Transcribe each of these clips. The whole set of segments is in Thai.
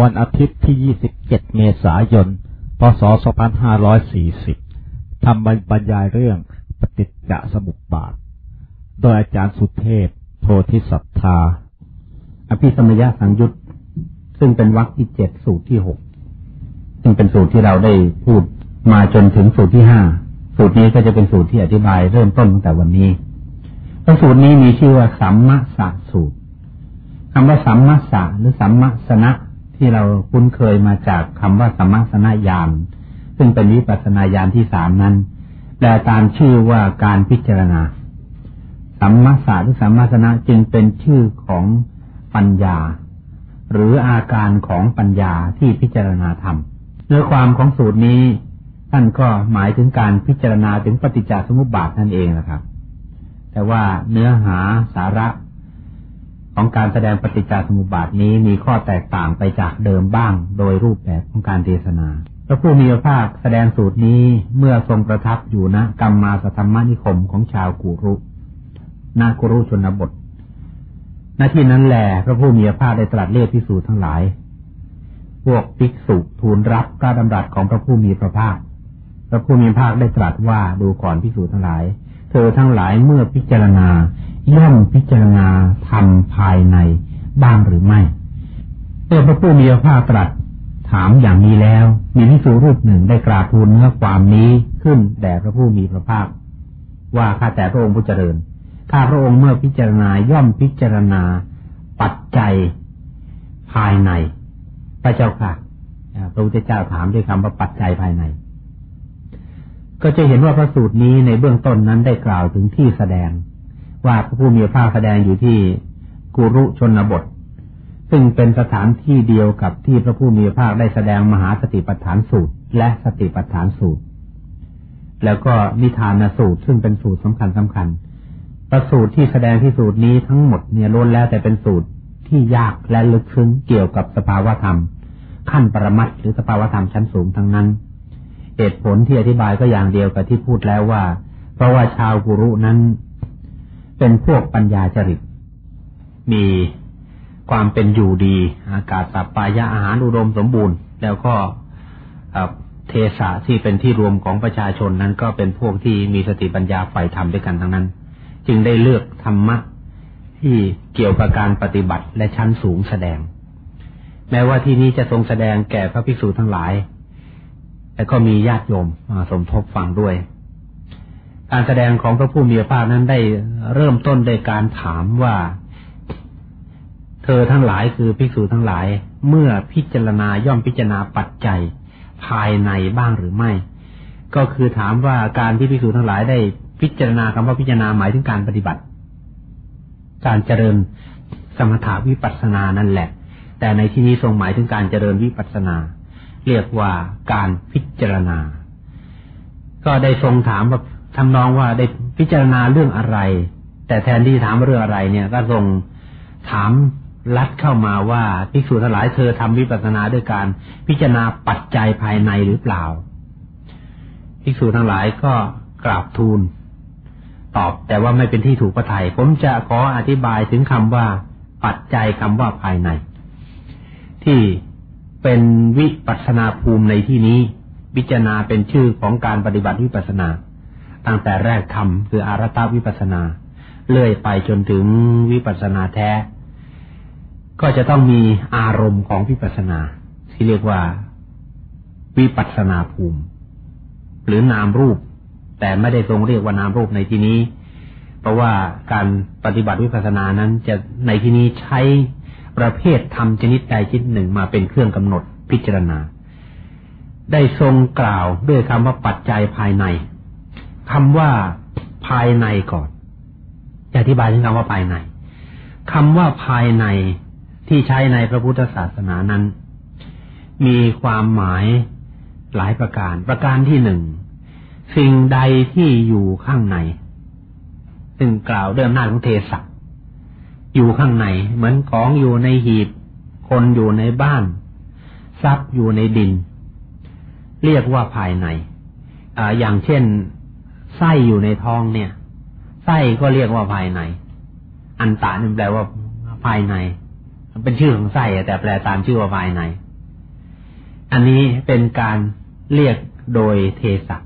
วันอาทิตย์ที่ 27 เมษายน พศ 2540 ทำบรรยายเรื่องปฏิจจสมุปบาท โดยอาจารย์สุเทพ โพธิสัตธา อภิสมยสังยุตซึ่งเป็นวรรคที่เจ็ดสูตรที่หก ซึ่งเป็นสูตรที่เราได้พูดมาจนถึงสูตรที่ห้า สูตรนี้ก็จะเป็นสูตรที่อธิบายเริ่มต้นตั้งแต่วันนี้สูตรนี้มีชื่อว่าสัมมาสสูตรคำว่าสัมมาสะหรือสัมมาสนะ ที่เราคุ้นเคยมาจากคำว่าสัมมาสนญาณซึ่งเป็นวิปัสนาญาณที่สามนั้นแปลตามชื่อว่าการพิจารณา สัมมาสะหรือสัมมาสนะจึงเป็นชื่อของปัญญา หรืออาการของปัญญาที่พิจารณาธรรมเนื้อความของสูตรนี้ท่านก็หมายถึงการพิจารณาถึงปฏิจจสมุปบาทนั่นเองนะครับ แต่ว่าเนื้อหาสาระ ของการแสดงปฏิจจสมุปบาทนี้มีข้อแตกต่างไปจากเดิมบ้าง โดยรูปแบบของการเทศนาพระผู้มีพระภาคแสดงสูตรนี้เมื่อทรงประทับอยู่ณกรรมมาสธรรมนิคมของชาวกุรุนากุรุชนบทณที่นั้นแหละพระผู้มีพระภาคได้ตรัสเรียกพิสูจน์ทั้งหลาย พวกภิกษุทูลรับการดำรัสของพระผู้มีพระภาค พระผู้มีพระภาคได้ตรัสว่าดูก่อนพิสูจน์ทั้งหลาย เธอทั้งหลายเมื่อพิจารณา ย่อมพิจารณาทำภายในบ้างหรือไม่เมื่อพระผู้มีพระภาคตรัสถามอย่างนี้แล้ว มีพิสูรูปหนึ่งได้กราบทูลเนื้อความนี้ขึ้นแด่พระผู้มีพระภาค ว่าข้าแต่พระองค์ผู้เจริญข้าพระองค์เมื่อพิจารณาย่อมพิจารณาปัจจัยภายใน พระเจ้าค่ะพระพุทธเจ้าถามด้วยคำว่าปัจจัยภายใน ก็จะเห็นว่าพระสูตรนี้ในเบื้องต้นนั้นได้กล่าวถึงที่แสดง ว่าพระผู้มีพระแสดงอยู่ที่กุรุชนบท ซึ่งเป็นสถานที่เดียวกับที่พระผู้มีพระได้แสดงมหาสติปัฏฐานสูตร และสติปัฏฐานสูตร แล้วก็นิทานสูตรซึ่งเป็นสูตรสำคัญสำคัญประสูตรที่แสดงที่สูตรนี้ทั้งหมดเนี่ยล้วนแล้วแต่เป็นสูตรที่ยากและลึกซึ้งเกี่ยวกับสภาวธรรม ขั้นปรมัตหรือสภาวธรรมชั้นสูงทั้งนั้นเหตุผลที่อธิบายก็อย่างเดียวกับที่พูดแล้วว่า เพราะว่าชาวกุรุนั้น เป็นพวกปัญญาจริต มีความเป็นอยู่ดี อากาศสัปปายะอาหารอุดมสมบูรณ์ แล้วก็เทสะที่เป็นที่รวมของประชาชนนั้นก็เป็นพวกที่มีสติปัญญาใฝ่ธรรมด้วยกันทั้งนั้น จึงได้เลือกธรรมะที่เกี่ยวกับการปฏิบัติและชั้นสูงแสดง แม้ว่าที่นี้จะทรงแสดงแก่พระภิกษุทั้งหลายแต่ก็มีญาติโยมมาสมทบฟังด้วย การแสดงของพระผู้มีพระภาคนั้นได้เริ่มต้นโดยการถามว่า เธอทั้งหลายคือภิกษุทั้งหลาย เมื่อพิจารณาย่อมพิจารณาปัจจัยภายในบ้างหรือไม่ ก็คือถามว่าการที่ภิกษุทั้งหลายได้พิจารณาคำว่าพิจารณาหมายถึงการปฏิบัติ การเจริญสมถาวิปัสสนานั่นแหละ แต่ในที่นี้ทรงหมายถึงการเจริญวิปัสสนา เรียกว่าการพิจารณา ก็ได้ทรงถามว่า ทำนองว่าได้พิจารณาเรื่องอะไร แต่แทนที่ถามเรื่องอะไรเนี่ย ก็ทรงถามลัดเข้ามาว่าภิกษุทั้งหลายเธอทำวิปัสสนาด้วยการพิจารณาปัจจัยภายในหรือเปล่าภิกษุทั้งหลายก็กราบทูล ตอบแต่ว่าไม่เป็นที่ถูกประทยผมจะขออธิบายถึงคำว่า ปัจจัยคำว่าภายใน ที่เป็นวิปัสนาภูมิในที่นี้พิจารณาเป็นชื่อของการปฏิบัติวิปัสนา ตั้งแต่แรกทำคืออารตาวิปัสนา เลื่อยไปจนถึงวิปัสนาแท้ ก็จะต้องมีอารมณ์ของวิปัสนา ที่เรียกว่า วิปัสนาภูมิ หรือนามรูป แต่ไม่ได้ทรงเรียกว่านามรูปในที่นี้ เพราะว่าการปฏิบัติวิปัสสนานั้นจะในที่นี้ใช้ประเภทธรรมชนิดใดชนิดหนึ่งมาเป็นเครื่องกำหนดพิจารณา ได้ทรงกล่าวด้วยคำว่าปัจจัยภายใน คำว่าภายในก่อนจะอธิบายถึงคำว่าภายในคำว่าภายในที่ใช้ในพระพุทธศาสนานั้น มีความหมายหลายประการ ประการที่หนึ่งสิ่งใดที่อยู่ข้างใน ซึ่งกล่าวเดิมหน้าของเทศะอยู่ข้างใน เหมือนของอยู่ในหีบ คนอยู่ในบ้าน ทรัพย์อยู่ในดิน เรียกว่าภายในออย่างเช่น ไส้อยู่ในท้องเนี่ยไส้ก็เรียกว่าภายใน อันตานี่แปลว่าภายในมันเป็นชื่อของไส้แต่แปลตามชื่อว่าภายใน อันนี้เป็นการเรียกโดยเทสะ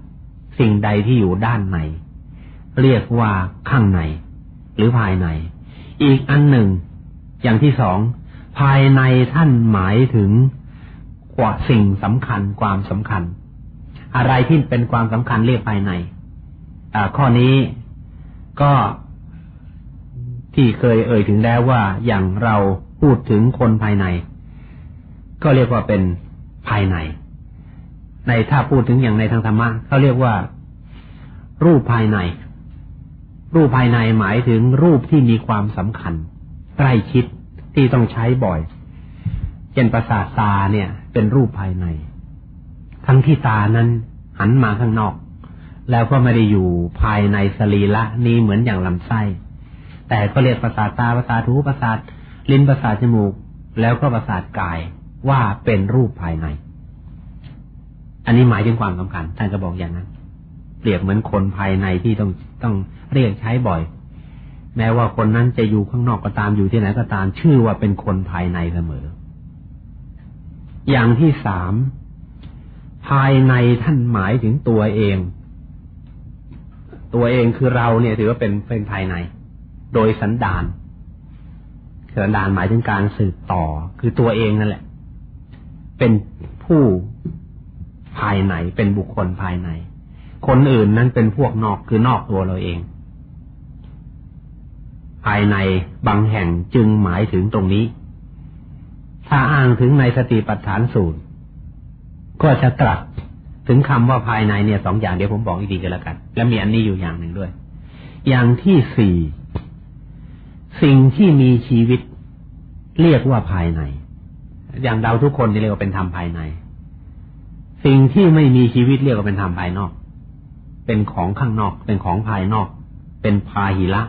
สิ่งใดที่อยู่ด้านใน เรียกว่าข้างใน หรือภายใน อีกอันหนึ่ง อย่างที่สองภายในท่านหมายถึงกว่าสิ่งสำคัญความสำคัญ อะไรที่เป็นความสำคัญเรียกภายใน ข้อนี้ก็ที่เคยเอ่ยถึงแล้วว่าอย่างเราพูดถึงคนภายใน ก็เรียกว่าเป็นภายใน ในถ้าพูดถึงอย่างในทางธรรมะเขาเรียกว่า รูปภายใน รูปภายในหมายถึงรูปที่มีความสำคัญ ใกล้ชิดที่ต้องใช้บ่อยเช่นประสาทตาเนี่ย เป็นรูปภายใน ทั้งที่ตานั้นหันมาข้างนอก แล้วก็ไม่ได้อยู่ภายในสรีระนี้เหมือนอย่างลำไส้ แต่ก็เรียกประสาทตาประสาทหูประสาทลิ้นประสาทจมูก แล้วก็ประสาทกายว่าเป็นรูปภายใน อันนี้หมายถึงความสำคัญท่านก็บอกอย่างนั้น เปรียบเหมือนคนภายในที่ต้องต้องเรียกใช้บ่อย แม้ว่าคนนั้นจะอยู่ข้างนอกก็ตามอยู่ที่ไหนก็ตามชื่อว่าเป็นคนภายในเสมอ อย่างที่สามภายในท่านหมายถึงตัวเอง ตัวเองคือเราเนี่ยถือว่าเป็นเป็นภายใน โดยสันดานสันดานหมายถึงการสืบต่อ คือตัวเองนั่นแหละ เป็นผู้ภายในเป็นบุคคลภายใน คนอื่นนั้นเป็นพวกนอกคือนอกตัวเราเอง ภายในบางแห่งจึงหมายถึงตรงนี้ ถ้าอ้างถึงในสติปัฏฐานสูตร ก็จะตรัส ถึงคำว่าภายในเนี่ยสองอย่างเดี๋ยวผมบอกอีกทีกันแล้วกัน และมีอันนี้อยู่อย่างหนึ่งด้วย อย่างที่สี่สิ่งที่มีชีวิตเรียกว่าภายใน อย่างเราทุกคนนี่เรียกว่าเป็นธรรมภายใน สิ่งที่ไม่มีชีวิตเรียกว่าเป็นธรรมภายนอก เป็นของข้างนอก เป็นของภายนอก เป็นพาหิละ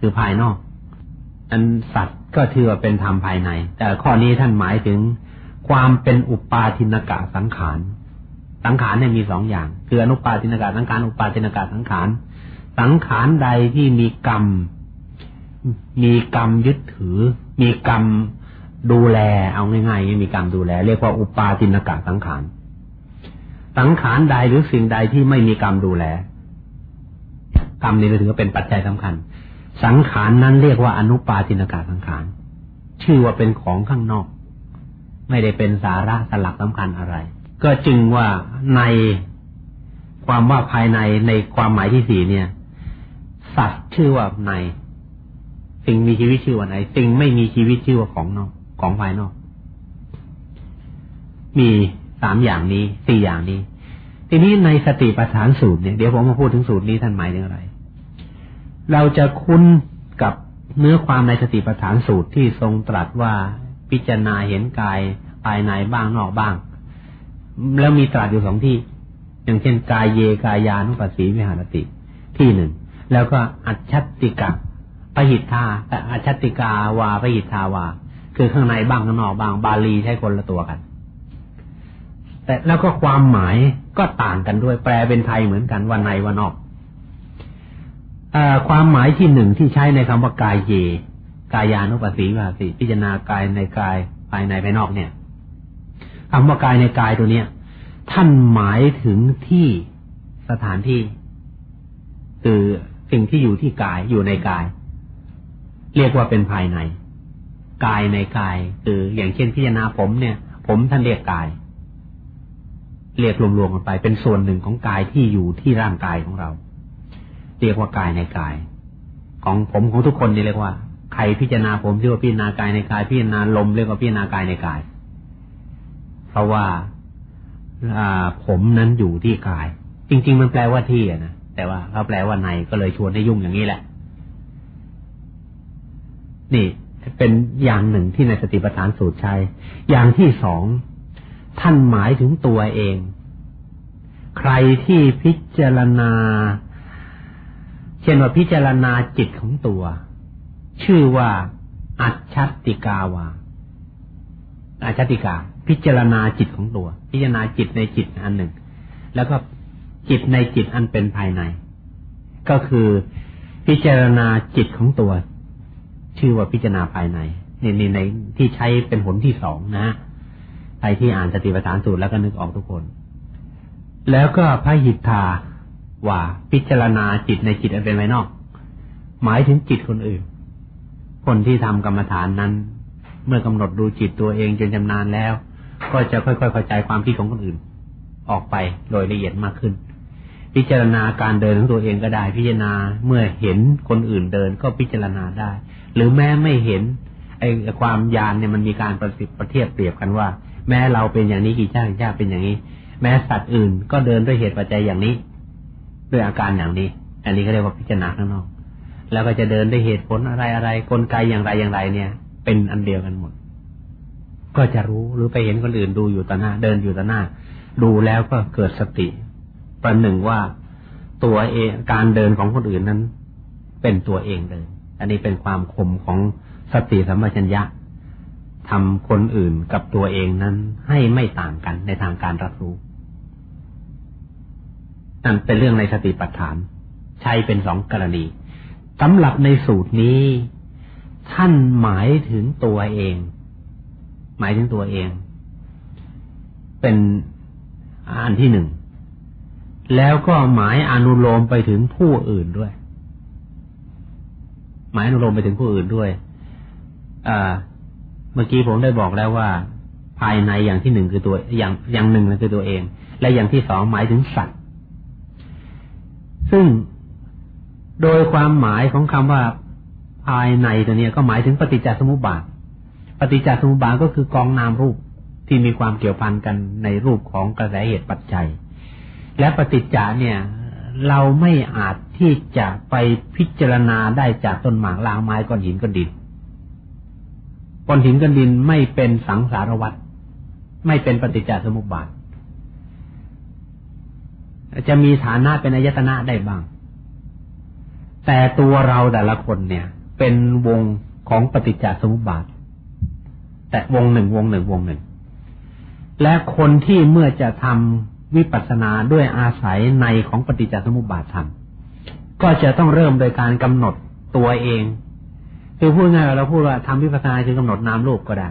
คือภายนอก อันสัตว์ก็ถือว่าเป็นธรรมภายใน แต่ข้อนี้ท่านหมายถึงความเป็นอุปาทินกะสังขาร สังขารเนี่ยมีสองอย่าง คืออนุปาทินกะสังขารอุปาทินกะสังขาร สังขารใดที่มีกรรม มีกรรมยึดถือ มีกรรมดูแล เอาง่ายๆมีกรรมดูแล เรียกว่าอุปาทินกะสังขาร สังขารใดหรือสิ่งใดที่ไม่มีกรรมดูแล กรรมนี้ถือว่าเป็นปัจจัยสำคัญ สังขารนั้นเรียกว่าอนุปาทินกะสังขาร ชื่อว่าเป็นของข้างนอก ไม่ได้เป็นสาระสลักสำคัญอะไร ก็จึงว่าในความว่าภายในในความหมายที่สี่เนี่ย สัตว์ชื่อว่าในสิ่งมีชีวิตชื่อว่าในสิ่งไม่มีชีวิตชื่อว่าของนอกของภายนอก มีสามอย่างนี้สี่อย่างนี้ ทีนี้ในสติปัฏฐานสูตรเนี่ยเดี๋ยวผมมาพูดถึงสูตรนี้ท่านหมายถึงอะไร เราจะคุ้นกับเนื้อความในสติปัฏฐานสูตรที่ทรงตรัสว่าพิจารณาเห็นกายภายในบ้างนอกบ้าง แล้วมีตรัสอยู่สองที่ อย่างเช่น กายเยกายานุปัสสีวิหารติ ที่หนึ่ง แล้วก็อัจฉติกะปหิทธาอัจฉติกาวาปหิทธาวา คือข้างในบ้างข้างนอกบ้างบาลีใช้คนละตัวกัน แต่แล้วก็ความหมายก็ต่างกันด้วย แปลเป็นไทยเหมือนกันวันในวันนอกอความหมายที่หนึ่งที่ใช้ในคำว่ากายเย กายานุปัสสีวิหาสิพิจารณากายในกายภายในภายนอกเนี่ย คำว่ากายในกายตัวเนี้ย ท่านหมายถึงที่สถานที่ คือสิ่งที่อยู่ที่กายอยู่ในกาย เรียกว่าเป็นภายใน กายในกาย คืออย่างเช่นพิจารณาผมเนี่ย ผมท่านเรียกกาย เรียกรวมๆกันไป เป็นส่วนหนึ่งของกายที่อยู่ที่ร่างกายของเรา เรียกว่ากายในกาย ของผมของทุกคนนี่เรียกว่าใครพิจารณาผมเรียกว่าพิจารณากายในกาย พิจารณาลมเรียกว่าพิจารณากายในกาย เพราะว่าผมนั้นอยู่ที่กาย จริง ๆ มันแปลว่าที่นะแต่ว่าเขาแปลว่าในก็เลยชวนให้ยุ่งอย่างนี้แหละ นี่เป็นอย่างหนึ่งที่ในสติปัฏฐานสูตรใช้อย่างที่สองท่านหมายถึงตัวเอง ใครที่พิจารณา เช่นว่าพิจารณาจิตของตัว ชื่อว่าอัจฉติกาวาอัจฉติกา พิจารณาจิตของตัว พิจารณาจิตในจิตอันหนึ่ง แล้วก็จิตในจิตอันเป็นภายใน ก็คือพิจารณาจิตของตัว ชื่อว่าพิจารณาภายในในในที่ใช้เป็นผลที่สองนะใครที่อ่านสติปัฏฐานสูตรแล้วก็นึกออกทุกคน แล้วก็พระหิทธาว่าพิจารณาจิตในจิตอันเป็นภายนอก หมายถึงจิตคนอื่น คนที่ทำกรรมฐานนั้น เมื่อกำหนดดูจิตตัวเองจนจำนานแล้ว ก็จะค่อยๆเข้าใจความคิดของคนอื่น ออกไปโดยละเอียดมากขึ้น พิจารณาการเดินของตัวเองก็ได้ พิจารณาเมื่อเห็นคนอื่นเดินก็พิจารณาได้ หรือแม้ไม่เห็นไอ้ความยานเนี่ยมันมีการประสิทธิ์ประเทียบเปรียบกันว่า แม้เราเป็นอย่างนี้กี่ชาติชาติเป็นอย่างนี้ แม้สัตว์อื่นก็เดินด้วยเหตุปัจจัยอย่างนี้ ด้วยอาการอย่างนี้ อันนี้ก็เรียกว่าพิจารณาข้างนอก แล้วก็จะเดินด้วยเหตุผลอะไรอะไรกลไกอย่างไรอย่างไรเนี่ย เป็นอันเดียวกันหมด ก็จะรู้หรือไปเห็นคนอื่นดูอยู่ต่อหน้า เดินอยู่ต่อหน้า ดูแล้วก็เกิดสติประหนึ่งว่าตัวเองการเดินของคนอื่นนั้น เป็นตัวเองเดิน อันนี้เป็นความคมของสติสัมปชัญญะทำคนอื่นกับตัวเองนั้น ให้ไม่ต่างกันในทางการรับรู้นั่นเป็นเรื่องในสติปัฏฐาน ใช้เป็นสองกรณีสำหรับในสูตรนี้ ท่านหมายถึงตัวเอง หมายถึงตัวเอง เป็นอันที่หนึ่ง แล้วก็หมายอนุโลมไปถึงผู้อื่นด้วย หมายอนุโลมไปถึงผู้อื่นด้วยเมื่อกี้ผมได้บอกแล้วว่า ภายในอย่างที่หนึ่งคือตัวอย่างอย่างหนึ่งคือตัวเอง และอย่างที่สองหมายถึงสัตว์ ซึ่งโดยความหมายของคำว่าภายในตัวนี้ก็หมายถึงปฏิจจสมุปบาท ปฏิจจสมุปบาทก็คือกองนามรูปที่มีความเกี่ยวพันกันในรูปของกระแสเหตุปัจจัย และปฏิจจาเนี่ย เราไม่อาจที่จะไปพิจารณาได้จากต้นหมากลางไม้ก้อนหินก้อนดินก้อนหินก้อนดินไม่เป็นสังสารวัตรไม่เป็นปฏิจจสมุปบาท จะมีฐานะเป็นอายตนะได้บ้าง แต่ตัวเราแต่ละคนเนี่ย เป็นวงของปฏิจจสมุปบาท แต่วงหนึ่งวงหนึ่งวงหนึ่ง และคนที่เมื่อจะทำวิปัสสนาด้วยอาศัยในของปฏิจจสมุปบาททำก็จะต้องเริ่มโดยการกำหนดตัวเองคือพูดง่ายเราพูดว่าทำวิปัสสนาคือกำหนดนามรูปก็ได้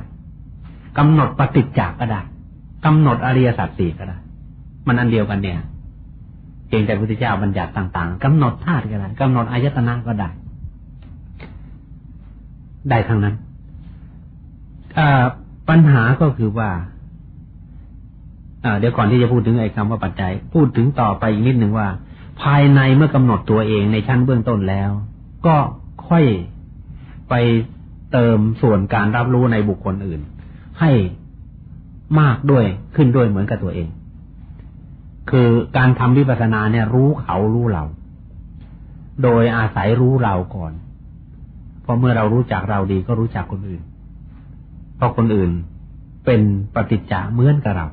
กำหนดปฏิจจก็ได้กำหนดอริยสัจสี่ก็ได้ มันอันเดียวกันเนี่ยเพียงแต่พระพุทธเจ้าบัญญัติต่าง ๆกำหนดธาตุก็ได้กำหนดอายตนะก็ได้ ได้ทั้งนั้น ปัญหาก็คือว่าเดี๋ยวก่อนที่จะพูดถึงไอ้คำว่าปัจจัย พูดถึงต่อไปอีกนิดหนึ่งว่า ภายในเมื่อกำหนดตัวเองในชั้นเบื้องต้นแล้ว ก็ค่อยไปเติมส่วนการรับรู้ในบุคคลอื่น ให้มากด้วยขึ้นด้วยเหมือนกับตัวเอง คือการทำวิปัสสนาเนี่ย รู้เขารู้เรา โดยอาศัยรู้เราก่อน เพราะเมื่อเรารู้จักเราดีก็รู้จักคนอื่น เพราะคนอื่นเป็นปฏิจจาเหมือนกับเรา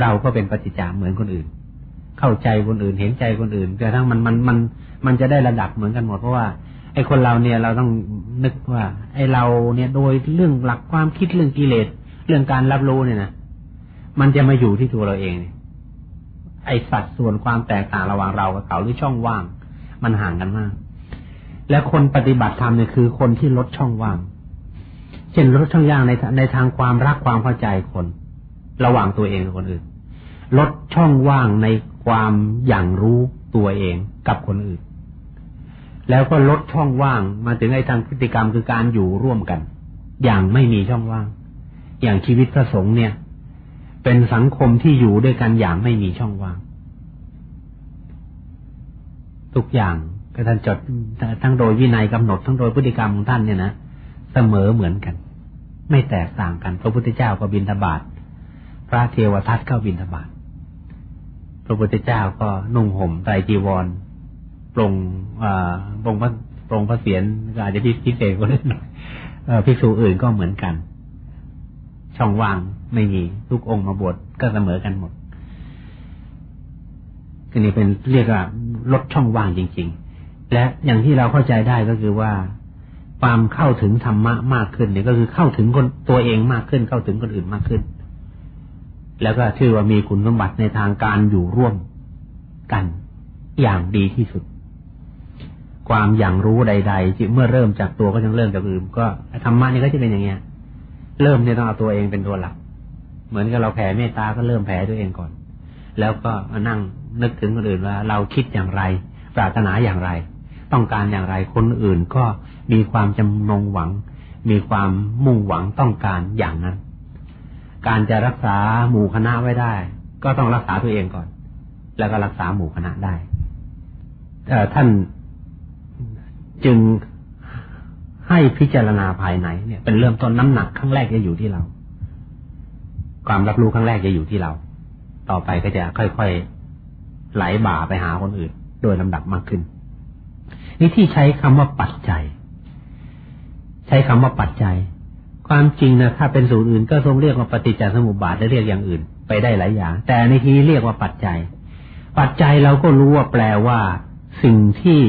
เราก็เป็นปฏิจจาเหมือนคนอื่น เข้าใจคนอื่นเห็นใจคนอื่นแต่ทั้งมันมันมันมันจะได้ระดับเหมือนกันหมดเพราะว่าไอ้คนเราเนี่ยเราต้องนึกว่า ไอ้เราเนี่ยโดยเรื่องหลักความคิดเรื่องกิเลสเรื่องการรับรู้เนี่ยนะมันจะมาอยู่ที่ตัวเราเองไอ้สัดส่วนความแตกต่างระหว่างเรากับเขาหรือช่องว่าง มันห่างกันมาก และคนปฏิบัติธรรมเนี่ยคือคนที่ลดช่องว่าง ช่นลดช่องว่างในในทางความรักความเข้าใจคน ระหว่างตัวเองกับคนอื่น ลดช่องว่างในความอย่างรู้ตัวเองกับคนอื่น แล้วก็ลดช่องว่างมาถึงไอ้ทางพฤติกรรมคือการอยู่ร่วมกัน อย่างไม่มีช่องว่าง อย่างชีวิตพระสงฆ์เนี่ย เป็นสังคมที่อยู่ด้วยกันอย่างไม่มีช่องว่าง ทุกอย่างท่านจดทั้งโดยวินัยกำหนดทั้งโดยพฤติกรรมของท่านเนี่ยนะเสมอเหมือนกัน ไม่แตกต่างกัน พระพุทธเจ้าก็บินทบาทพระเทวทัตก็บินทบาทพระพุทธเจ้าก็นุ่งห่มไตรจีวรปรงปรงพระปรงพระเศียรก็อาจจะพิเศษกว่านิดหน่อยภิกษุอื่นก็เหมือนกัน ช่องว่างไม่มีทุกองค์มาบวชก็เสมอกันหมดอันนี้เป็นเรียกว่าลดช่องว่างจริง ๆ และอย่างที่เราเข้าใจได้ก็คือว่า ความเข้าถึงธรรมะมากขึ้นเนี่ยก็คือเข้าถึงคนตัวเองมากขึ้น เข้าถึงคนอื่นมากขึ้น แล้วก็ชื่อว่ามีคุณสมบัติในทางการอยู่ร่วมกันอย่างดีที่สุด ความอย่างรู้ใดๆที่เมื่อเริ่มจากตัวก็ยังเริ่มจากอื่นก็ธรรมะนี่ก็จะเป็นอย่างเงี้ย เริ่มเนี่ยต้องเอาตัวเองเป็นตัวหลัก เหมือนกับเราแผ่เมตตาก็เริ่มแผ่ตัวเองก่อน แล้วก็มานั่งนึกถึงคนอื่นว่า เราคิดอย่างไร ปรารถนาอย่างไร ต้องการอย่างไรคนอื่นก็มีความจำนงหวัง มีความมุ่งหวังต้องการอย่างนั้น การจะรักษาหมู่คณะไว้ได้ ก็ต้องรักษาตัวเองก่อน แล้วก็รักษาหมู่คณะได้ท่านจึงให้พิจารณาภายในเนี่ย เป็นเริ่มต้นน้ำหนักครั้งแรกจะอยู่ที่เรา ความรับรู้ครั้งแรกจะอยู่ที่เรา ต่อไปก็จะค่อยๆไหลบ่าไปหาคนอื่น โดยลำดับมากขึ้น นี่ที่ใช้คำว่าปัจจัย ใช้คำว่าปัจจัย ความจริงนะถ้าเป็นสูตรอื่นก็ทรงเรียกว่าปฏิจจสมุปบาทและเรียกอย่างอื่น ไปได้หลายอย่าง แต่ในที่เรียกว่าปัจจัย ปัจจัยเราก็รู้ว่าแปลว่า สิ่งที่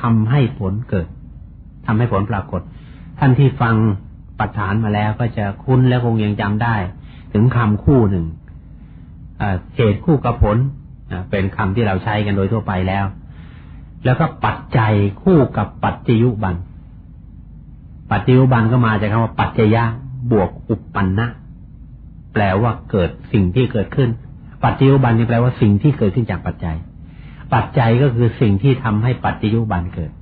ทำให้ผลเกิดทำให้ผลปรากฏ ท่านที่ฟังปัจฐานมาแล้วก็จะคุ้นและคงยังจำได้ ถึงคำคู่หนึ่งเหตุคู่กับผลเป็นคำที่เราใช้กันโดยทั่วไปแล้ว แล้วก็ปัจจัยคู่กับปัจจยุบัน ปัจจยุบันก็มาจากคำว่าปัจจยะบวกอุปปันนะ แปลว่าเกิดสิ่งที่เกิดขึ้น ปัจจยุบันนี่แปลว่าสิ่งที่เกิดขึ้นจากปัจจัย ปัจจัยก็คือสิ่งที่ทำให้ปัจจยุบันเกิด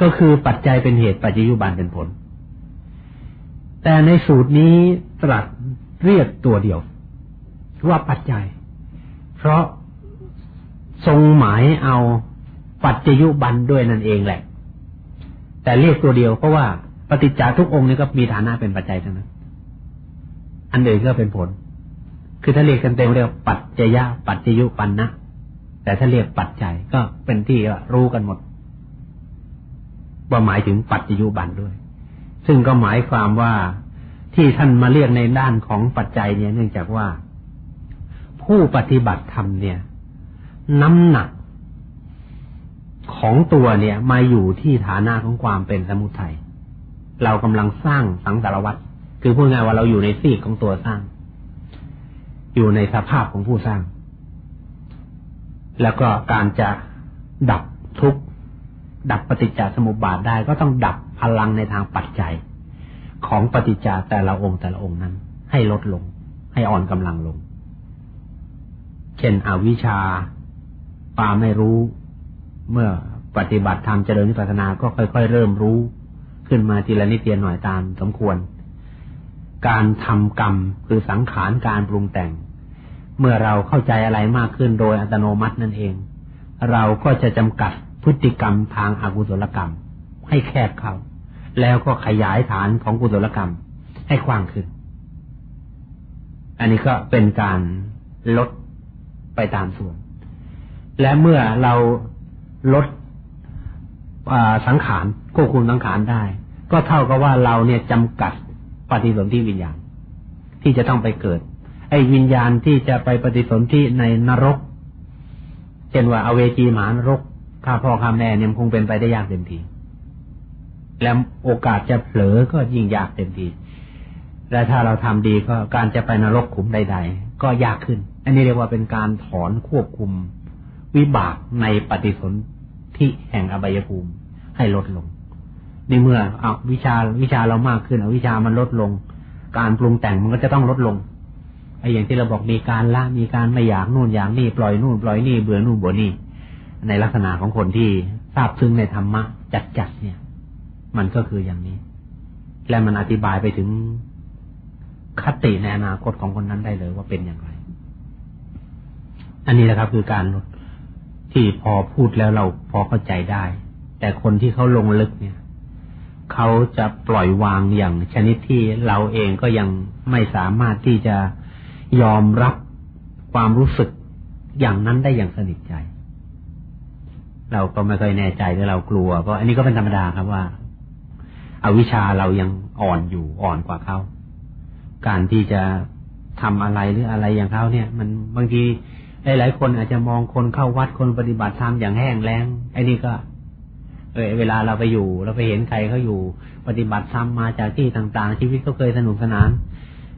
ก็คือปัจจัยเป็นเหตุปัจจยุบันเป็นผล แต่ในสูตรนี้ตรัสเรียกตัวเดียวว่าปัจจัย เพราะทรงหมายเอา ปัจจยุบันด้วยนั่นเองแหละ แต่เรียกตัวเดียวเพราะว่าปฏิจจาทุกองค์นี้ก็มีฐานะเป็นปัจจัยทั้งนั้น อันเดินก็เป็นผล คือถ้าเรียกกันเต็มเรียกปัจจยะปัจจยุปันนะ แต่ถ้าเรียกปัจจัยก็เป็นที่รู้กันหมด ว่าหมายถึงปัจจยุบันด้วย ซึ่งก็หมายความว่าที่ท่านมาเรียกในด้านของปัจจัยเนี่ยเนื่องจากว่า ผู้ปฏิบัติธรรมเนี่ย น้ำหนัก ของตัวเนี่ย มาอยู่ที่ฐานะของความเป็นสมุทัยเรากำลังสร้างสังสารวัตรคือพูดง่ายว่าเราอยู่ในซีกของตัวสร้าง อยู่ในสภาพของผู้สร้าง แล้วก็การจะดับทุกข์ดับปฏิจจสมุปบาทได้ก็ต้องดับพลังในทางปัจจัย ของปฏิจจแต่ละองค์แต่ละองค์นั้น ให้ลดลง ให้อ่อนกำลังลง เช่นอวิชชาปาไม่รู้ เมื่อปฏิบัติธรรมเจริญวิปัสสนาก็ค่อย ๆ เริ่มรู้ขึ้นมาทีละนิดเดียวหน่อยตามสมควร การทำกรรมคือสังขารการปรุงแต่ง เมื่อเราเข้าใจอะไรมากขึ้นโดยอัตโนมัตินั่นเอง เราก็จะจำกัดพฤติกรรมทางอากุศลกรรม ให้แคบเข้าแล้วก็ขยายฐานของกุศลกรรมให้กว้างขึ้น อันนี้ก็เป็นการลดไปตามส่วน และเมื่อเรา ลดสังขารควบคุมสังขารได้ ก็เท่ากับว่าเราเนี่ยจำกัดปฏิสนธิวิญญาณ ที่จะต้องไปเกิด ไอ้วิญญาณที่จะไปปฏิสนธิในนรก เช่นว่าอเวจีหมานรกข้าพ่อข้าแม่เนี่ยคงเป็นไปได้ยากเต็มทีและโอกาสจะเผลอก็ยิ่งยากเต็มทีและถ้าเราทำดีก็การจะไปนรกขุมใด ๆ ก็ยากขึ้น อันนี้เรียกว่าเป็นการถอนควบคุม วิบากในปฏิสนธิแห่งอบายภูมิให้ลดลง ในเมื่อเอาวิชาวิชาเรามากขึ้นอวิชามันลดลง การปรุงแต่งมันก็จะต้องลดลงไอ้อย่างที่เราบอกมีการละมีการไม่อยากนู่นอย่างนี่ปล่อยนู่นปล่อยนี่เบื่อนู่นเบื่อนี่ ในลักษณะของคนที่ทราบซึ้งในธรรมะจัดจัดเนี่ย มันก็คืออย่างนี้ และมันอธิบายไปถึงคติในอนาคตของคนนั้นได้เลยว่าเป็นอย่างไร อันนี้แหละครับคือการลด ที่พอพูดแล้วเราพอเข้าใจได้ แต่คนที่เขาลงลึกเนี่ยเขาจะปล่อยวางอย่างชนิดที่เราเองก็ยังไม่สามารถที่จะยอมรับความรู้สึกอย่างนั้นได้อย่างสนิทใจ เราก็ไม่เคยแน่ใจหรือเรากลัวเพราะอันนี้ก็เป็นธรรมดาครับว่าอาวิชาเรายังอ่อนอยู่อ่อนกว่าเขาการที่จะทำอะไรหรืออะไรอย่างเขาเนี่ย มันบางที หลายคนอาจจะมองคนเข้าวัดคนปฏิบัติธรรมอย่างแห้งแล้งไอ้นี่ก็ เออเวลาเราไปอยู่ เราไปเห็นใครเขาอยู่ ปฏิบัติธรรมมาจากที่ต่างๆ ชีวิตก็เคยสนุกสนาน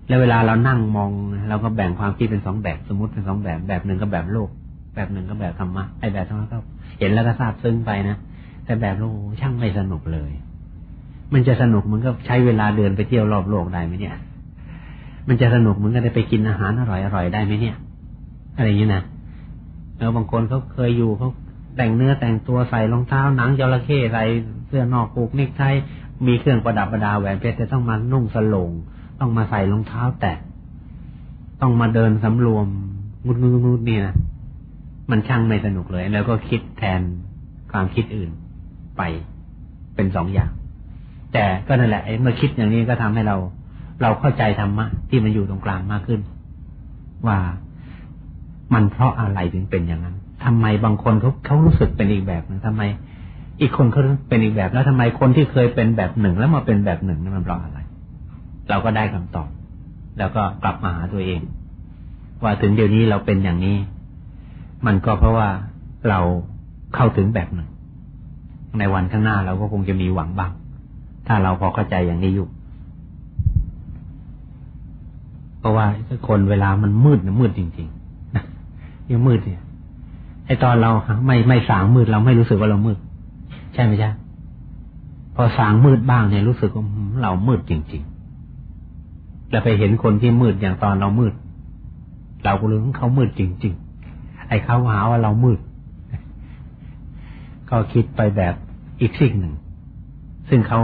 แล้วเวลาเรานั่งมองเราก็แบ่งความคิดเป็นสองแบบสมมติเป็นสองแบบแบบหนึ่งก็แบบโลก แบบหนึ่งก็แบบธรรมะไอ้แบบธรรมะก็เห็นแล้วก็ทราบซึ้งไปนะแต่แบบโลกช่างไม่สนุกเลย มันจะสนุกมันก็ใช้เวลาเดินไปเที่ยวรอบโลกได้ไหมเนี่ย มันจะสนุกเหมือนกันได้ไปกินอาหารอร่อยอร่อยได้ไหมเนี่ย อะไรอย่างนี้นะแล้วบางคนเขาเคยอยู่เขาแต่งเนื้อแต่งตัวใส่รองเท้าหนังจระเข้ใส่เสื้อนอกผูกนิกไทมีเครื่องประดับประดาแหวนเพชรแต่ต้องมานุ่งสลงต้องมาใส่รองเท้าแตะต้องมาเดินสำรวมงุดงุดงุดนี่นะมันช่างไม่สนุกเลย แล้วก็คิดแทนความคิดอื่นไปเป็นสองอย่าง แต่ก็นั่นแหละเมื่อคิดอย่างนี้ก็ทำให้เรา เราเข้าใจธรรมะที่มันอยู่ตรงกลางมากขึ้น ว่า มันเพราะอะไรถึงเป็นอย่างนั้นทำไมบางคนเขาเขารู้สึกเป็นอีกแบบนึงทำไม อีกคนเขาเป็นอีกแบบแล้วทำไมคนที่เคยเป็นแบบหนึ่งแล้วมาเป็นแบบหนึ่งนั้นมันเพราะอะไร เราก็ได้คำตอบ แล้วก็กลับมาหาตัวเอง ว่าถึงเดี๋ยวนี้เราเป็นอย่างนี้ มันก็เพราะว่าเราเข้าถึงแบบหนึ่ง ในวันข้างหน้าเราก็คงจะมีหวังบ้างถ้าเราพอเข้าใจอย่างนี้อยู่เพราะว่าคนเวลามันมืดนะมืดจริงๆ ยังมืดเนี่ยไอตอนเราไม่ไม่สางมืดเราไม่รู้สึกว่าเรามืด ใช่ไหมใช่พอสางมืดบ้างเนี่ยรู้สึกว่าเรามืดจริงๆแล้วไปเห็นคนที่มืดอย่างตอนเรามืด เราก็รู้ว่าเขามืดจริง ๆ ไอเขาหาว่าเรามืด ก็คิดไปแบบอีกสิ่งหนึ่ง ซึ่งเขา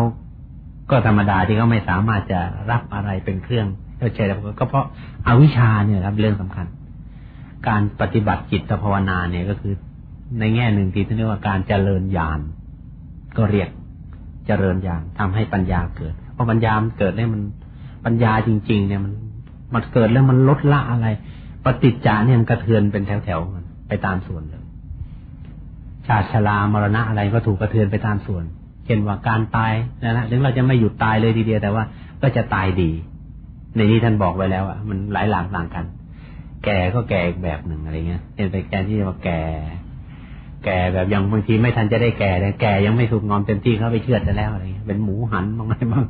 ก็ธรรมดาที่เขาไม่สามารถจะรับอะไรเป็นเครื่องเข้าใจแล้วก็เพราะอาวิชชาเนี่ยครับเรื่องสำคัญ การปฏิบัติจิตภาวนาเนี่ยก็คือ ในแง่หนึ่งที่เรียกว่าการเจริญญาณก็เรียกเจริญญาณทำให้ปัญญาเกิดเพราะปัญญามันเกิดเนี่ยมันปัญญาจริง ๆ เนี่ยมันมันเกิดแล้วมันลดละอะไรปฏิจจาเนี่ยมันกระเทือนเป็นแถวๆมันไปตามส่วนเลยชาติชรามรณะอะไรก็ถูกกระเทือนไปตามส่วนเช่นว่าการตายนะนะถึงเราจะไม่หยุดตายเลยทีเดียวแต่ว่าก็จะตายดี ในนี้ท่านบอกไว้แล้วอะมันหลายหลากต่างกัน แก่ก็แก่อีกแบบหนึ่งอะไรเงี้ยเป็นไปแก่ที่ว่าแก่ แก่แบบยังบางทีไม่ทันจะได้แก่เลยแก่ยังไม่ถูกงอมเต็มที่เขาไปเชือดแล้วอะไรเงี้ยเป็นหมูหันบ้างอะไรบ้าง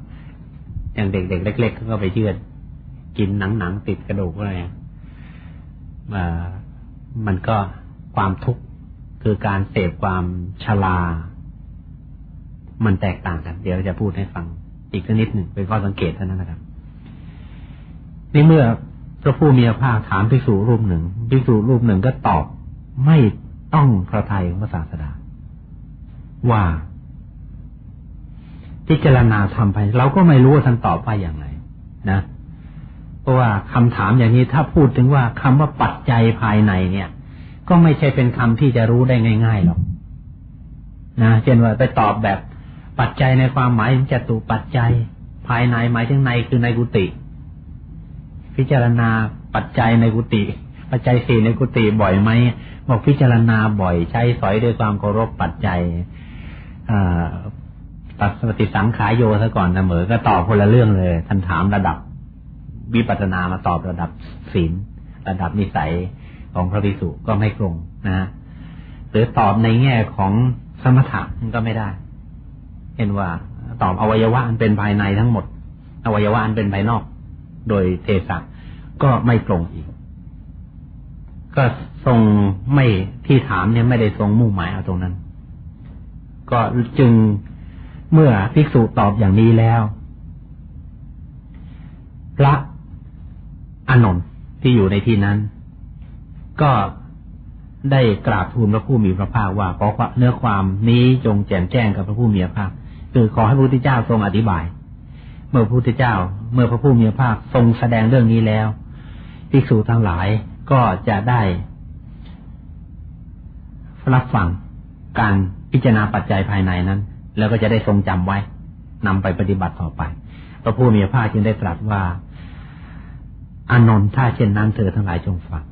อย่างเด็กๆเล็กๆเขาก็ไปเชือด กินหนังหนังติดกระดูกอะไรมามันก็ความทุกข์คือการเสพความชรา มันแตกต่างกัน เดี๋ยวจะพูดให้ฟังอีกนิดหนึ่งเป็นข้อสังเกตเท่านั้นนะครับนี่เมื่อ ระผู้มีพระภาคถามภิกษุรูปหนึ่งภิกษุรูปหนึ่งก็ตอบไม่ต้องพระทัยของพระศาสดา ว่า พิจารณาทำไป เราก็ไม่รู้ว่าท่านตอบว่าอย่างไรนะเพราะว่าคำถามอย่างนี้ถ้าพูดถึงว่าคำว่าปัจจัยภายในเนี่ย ก็ไม่ใช่เป็นคำที่จะรู้ได้ง่ายๆหรอกนะเช่นว่าไปตอบแบบปัจจัยในความหมายจตุปัจจัย ภายในหมายถึงในคือในกุฏิ พิจารณาปัจจัยในกุฏิปัจจัยสี่ในกุฏิบ่อยไหมบอกพิจารณาบ่อยใช้สอยด้วยความเคารพปัจจัยตัดสติสังขายโยซะก่อนเสมอก็ตอบคนละเรื่องเลยท่านถามระดับวิปัสนามาตอบระดับศีลระดับนิสัยของพระภิกษุก็ไม่ตรงนะหรือตอบในแง่ของสมถะมันก็ไม่ได้ เห็นว่าตอบอวัยวะอันเป็นภายในทั้งหมด อวัยวะอันเป็นภายนอก โดยเทศะก็ไม่ตรงอีก ก็ทรงไม่ที่ถามเนี่ยไม่ได้ทรงมุ่งหมายเอาตรงนั้น ก็จึงเมื่อภิกษุตอบอย่างนี้แล้ว พระอานนท์ที่อยู่ในที่นั้น ก็ได้กราบทูลพระผู้มีพระภาคว่าขอเนื้อความนี้จงแจ่มแจ้งกับพระผู้มีพระภาคคือขอให้พระพุทธเจ้าทรงอธิบาย เมื่อพระพุทธเจ้า เมื่อพระผู้มีพระภาคทรงแสดงเรื่องนี้แล้วภิกษุทั้งหลายก็จะได้รับฟังการพิจารณาปัจจัยภายในนั้น แล้วก็จะได้ทรงจำไว้นำไปปฏิบัติต่อไป พระผู้มีพระภาคจึงได้ตรัสว่าอานนท์ถ้าเช่นนั้นเธอทั้งหลายจงฟัง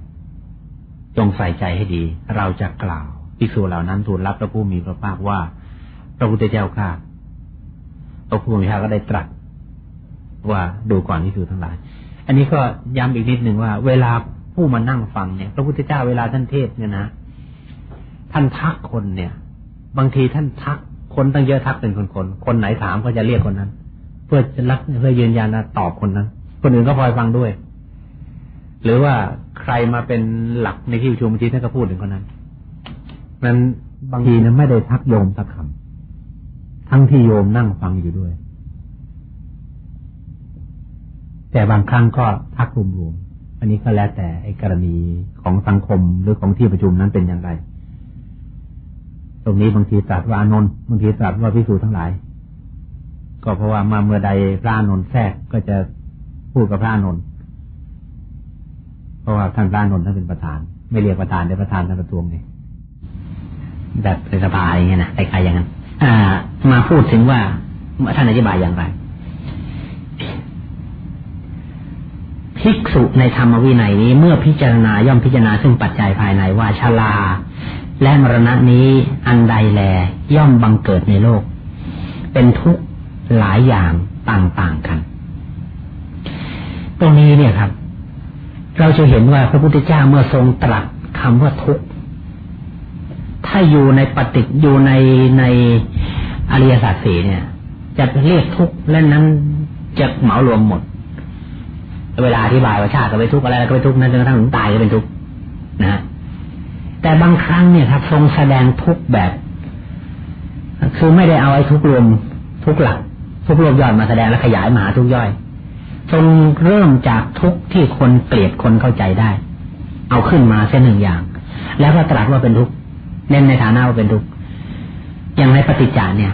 จงใส่ใจให้ดี เราจะกล่าวภิกษุเหล่านั้นทูลรับพระผู้มีพระภาคว่า พระพุทธเจ้าข้าพระผู้มีพระภาคก็ได้ตรัส ว่าดูก่อนภิกษุทั้งหลาย อันนี้ก็ย้ำอีกนิดหนึ่งว่า เวลาผู้มานั่งฟังเนี่ย พระพุทธเจ้าเวลาท่านเทศเนี่ยนะท่านทักคนเนี่ย บางทีท่านทักคนตั้งเยอะทักเป็นคนคนคนไหนถามก็จะเรียกคนนั้น เพื่อจะรักเพื่อยืนยันตอบคนนั้น คนอื่นก็พลอยฟังด้วย หรือว่าใครมาเป็นหลักในที่ประชุมทีท่านก็พูดถึงคนนั้นนั้นบางทีนั้นไม่ได้ทักโยมสักคำทั้งที่โยมนั่งฟังอยู่ด้วย แต่บางครั้งก็พักรวมๆอันนี้ก็แล้วแต่ไอ้กรณีของสังคมหรือของที่ประชุมนั้นเป็นอย่างไร ตรงนี้บางทีตรัสว่าอนนท์บางทีตรัสว่าพิสูจทั้งหลาย ก็เพราะว่ามาเมื่อใดพระนนท์แทรกก็จะพูดกับพระนนท์เพราะว่าท่านพระนนท์ท่านเป็นประธาน ไม่เรียกประธานได้ประธานท่านประท้วงเองแบบในสภาอย่างเงี้ยนะคล้ายๆอย่างนั้นอ่า มาพูดถึงว่าท่านอธิบายอย่างไร ภิกษุในธรรมวินัยนี้เมื่อพิจารณาย่อมพิจารณาซึ่งปัจจัยภายในว่าชาลา และมรณะนี้อันใดแล ย่อมบังเกิดในโลก เป็นทุกข์หลายอย่างต่างๆกัน ตรงนี้เนี่ยครับ เราจะเห็นว่าพระพุทธเจ้าเมื่อทรงตรัสคำว่าทุกข์ถ้าอยู่ในปฏิอยู่ในในอริยสัจสีเนี่ย จะเรียกทุกข์และนั้นจะเหมารวมหมด เวลาอธิบายว่าชาติก็เป็นทุกข์อะไรก็เป็นทุกข์นั้นจนกระทั่งถึงตายก็เป็นทุกข์นะฮะแต่บางครั้งเนี่ยครับทรงแสดงทุกข์แบบ คือไม่ได้เอาไอ้ทุกข์รวมทุกข์หลัก ทุกข์รวมย่อยมาแสดงแล้วขยายมหาทุกข์ย่อย ทรงเริ่มจากทุกข์ที่คนเกลียดคนเข้าใจได้ เอาขึ้นมาเส้นหนึ่งอย่าง แล้วก็ตรัสว่าเป็นทุกข์เน้นในฐานะว่าเป็นทุกข์อย่างในปฏิจจานเนี่ย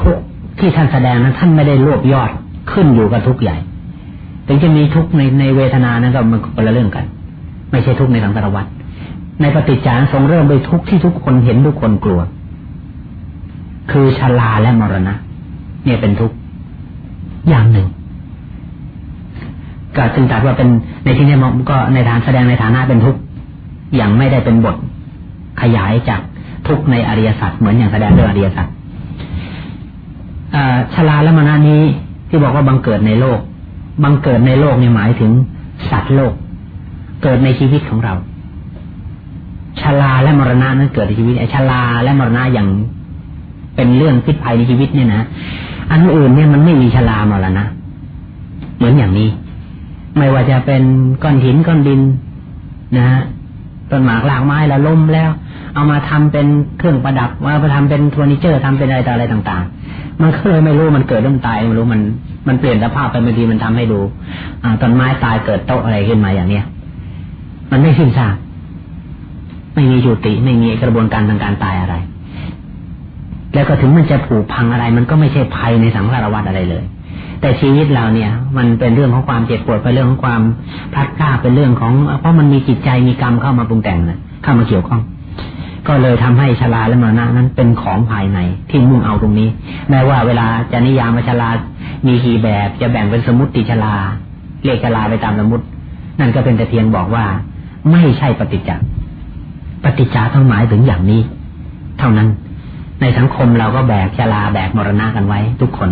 ทุกที่ท่านแสดงนั้นท่านไม่ได้รวบยอดขึ้นอยู่กับทุกข์ใหญ่ ถึงจะมีทุกข์ในในเวทนานั้นก็มันคนละเรื่องกัน ไม่ใช่ทุกข์ในสังสารวัฏในปฏิจจารทรงเริ่มด้วยทุกข์ที่ทุกคนเห็นทุกคนกลัว คือชราและมรณะ เนี่ยเป็นทุกข์อย่างหนึ่งก็จึงตัดว่าเป็นในที่นี้มันก็ในฐานแสดงในฐานะเป็นทุกข์อย่างไม่ได้เป็นบทขยายจากทุกข์ในอริยสัจเหมือนอย่างแสดงเรื่องอริยสัจชลาและมนานี้ที่บอกว่าบังเกิดในโลก บังเกิดในโลกนี่หมายถึงสัตว์โลก เกิดในชีวิตของเราชลาและมรณะนั้นเกิดในชีวิตไอ้ชลาและมรณะอย่างเป็นเรื่องพิษภัยในชีวิตเนี่ยนะอันอื่นเนี่ยมันไม่มีชลามรณะเหมือนอย่างนี้ ไม่ว่าจะเป็นก้อนหินก้อนดินนะฮะต้นหมากหลากไม้แล้วล้มแล้ว เอามาทำเป็นเครื่องประดับว่าไปทำเป็นเฟอร์นิเจอร์ทำเป็นอะไรต่ออะไรต่าง ๆ มันก็เลยไม่รู้มันเกิดเรื่องตายไม่รู้มัน มันเปลี่ยนสภาพไปบางทีมันทำให้ดู อ่าต้นไม้ตายเกิดโต๊ะอะไรขึ้นมาอย่างเนี้ย มันไม่สิ้นซากไม่มีจุติ ไม่มีกระบวนการทางการตายอะไร แล้วก็ถึงมันจะผูกพังอะไร มันก็ไม่ใช่ภัยในสังสารวัฏอะไรเลย แต่ชีวิตเราเนี่ย มันเป็นเรื่องของความเจ็บปวดเป็นเรื่องของความพลัดพรากเป็นเรื่องของ เพราะมันมีจิตใจมีกรรมเข้ามาปรุงแต่งนะเข้ามาเกี่ยวข้อง ก็เลยทำให้ชราและมรณะนั้นเป็นของภายในที่มุ่งเอาตรงนี้แม้ว่าเวลาจะนิยามชรามีกี่แบบจะแบ่งเป็นสมุติชราเรียกชราไปตามสมุติ นั่นก็เป็นแต่เพียงบอกว่า ไม่ใช่ปฏิจจปฏิจจต้องหมายถึงอย่างนี้ เท่านั้น ในสังคมเราก็แบกชราแบกมรณะกันไว้ทุกคน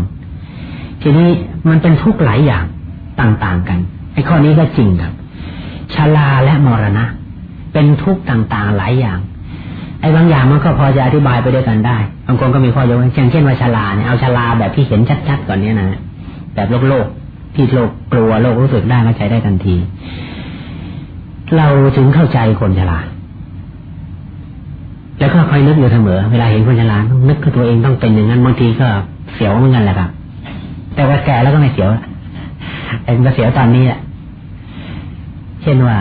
ทีนี้มันเป็นทุกข์หลายอย่างต่างๆกันไอ้ข้อนี้ก็จริงครับชาลาและมรณะ เป็นทุกข์ต่างๆหลายอย่าง ไอ้บางอย่างมันก็พอจะอธิบายไปด้วยกันได้บางคนก็มีข้อยกเว้นเช่นว่าชลาเนี่ยเอาชลาแบบที่เห็นชัดๆก่อนเนี้ยนะแบบโลกโลกที่โลกกลัวโลกรู้สึกได้ก็ใช้ได้ทันที เราถึงเข้าใจคนชราแล้วก็คอยนึกอยู่เสมอ เวลาเห็นคนชราต้องนึกว่าตัวเองต้องเป็นอย่างนั้นบางทีก็เสียวเหมือนกันแหละครับแต่ว่าแก่แล้วก็ไม่เสียวไอ้ก็เสียวตอนนี้แหละเช่นว่า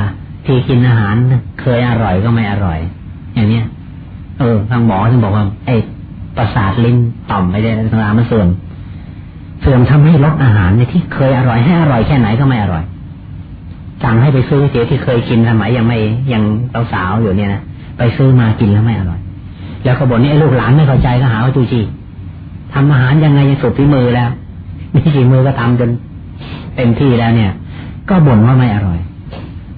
ที่กินอาหารเคยอร่อยก็ไม่อร่อย อย่างเนี้ย เออทางหมอถึงบอกว่าไอ้ประสาทลิ้นต่อมไปได้ทางมันเสื่อมเสื่อมทำให้ลดอาหารในที่เคยอร่อยให้อร่อยแค่ไหนก็ไม่อร่อยสั่งให้ไปซื้อเตี๋ยที่เคยกินสมัยยังไม่ยังสาวอยู่เนี่ยนะไปซื้อมากินแล้วไม่อร่อย แล้วก็บอกนี่ไอ้ลูกหลานไม่เข้าใจก็หาว่าจูจีทำอาหารยังไงยังสุดที่มือแล้วมีกี่มือก็ทำจนเต็มที่แล้วเนี่ย ก็บ่นว่าไม่อร่อย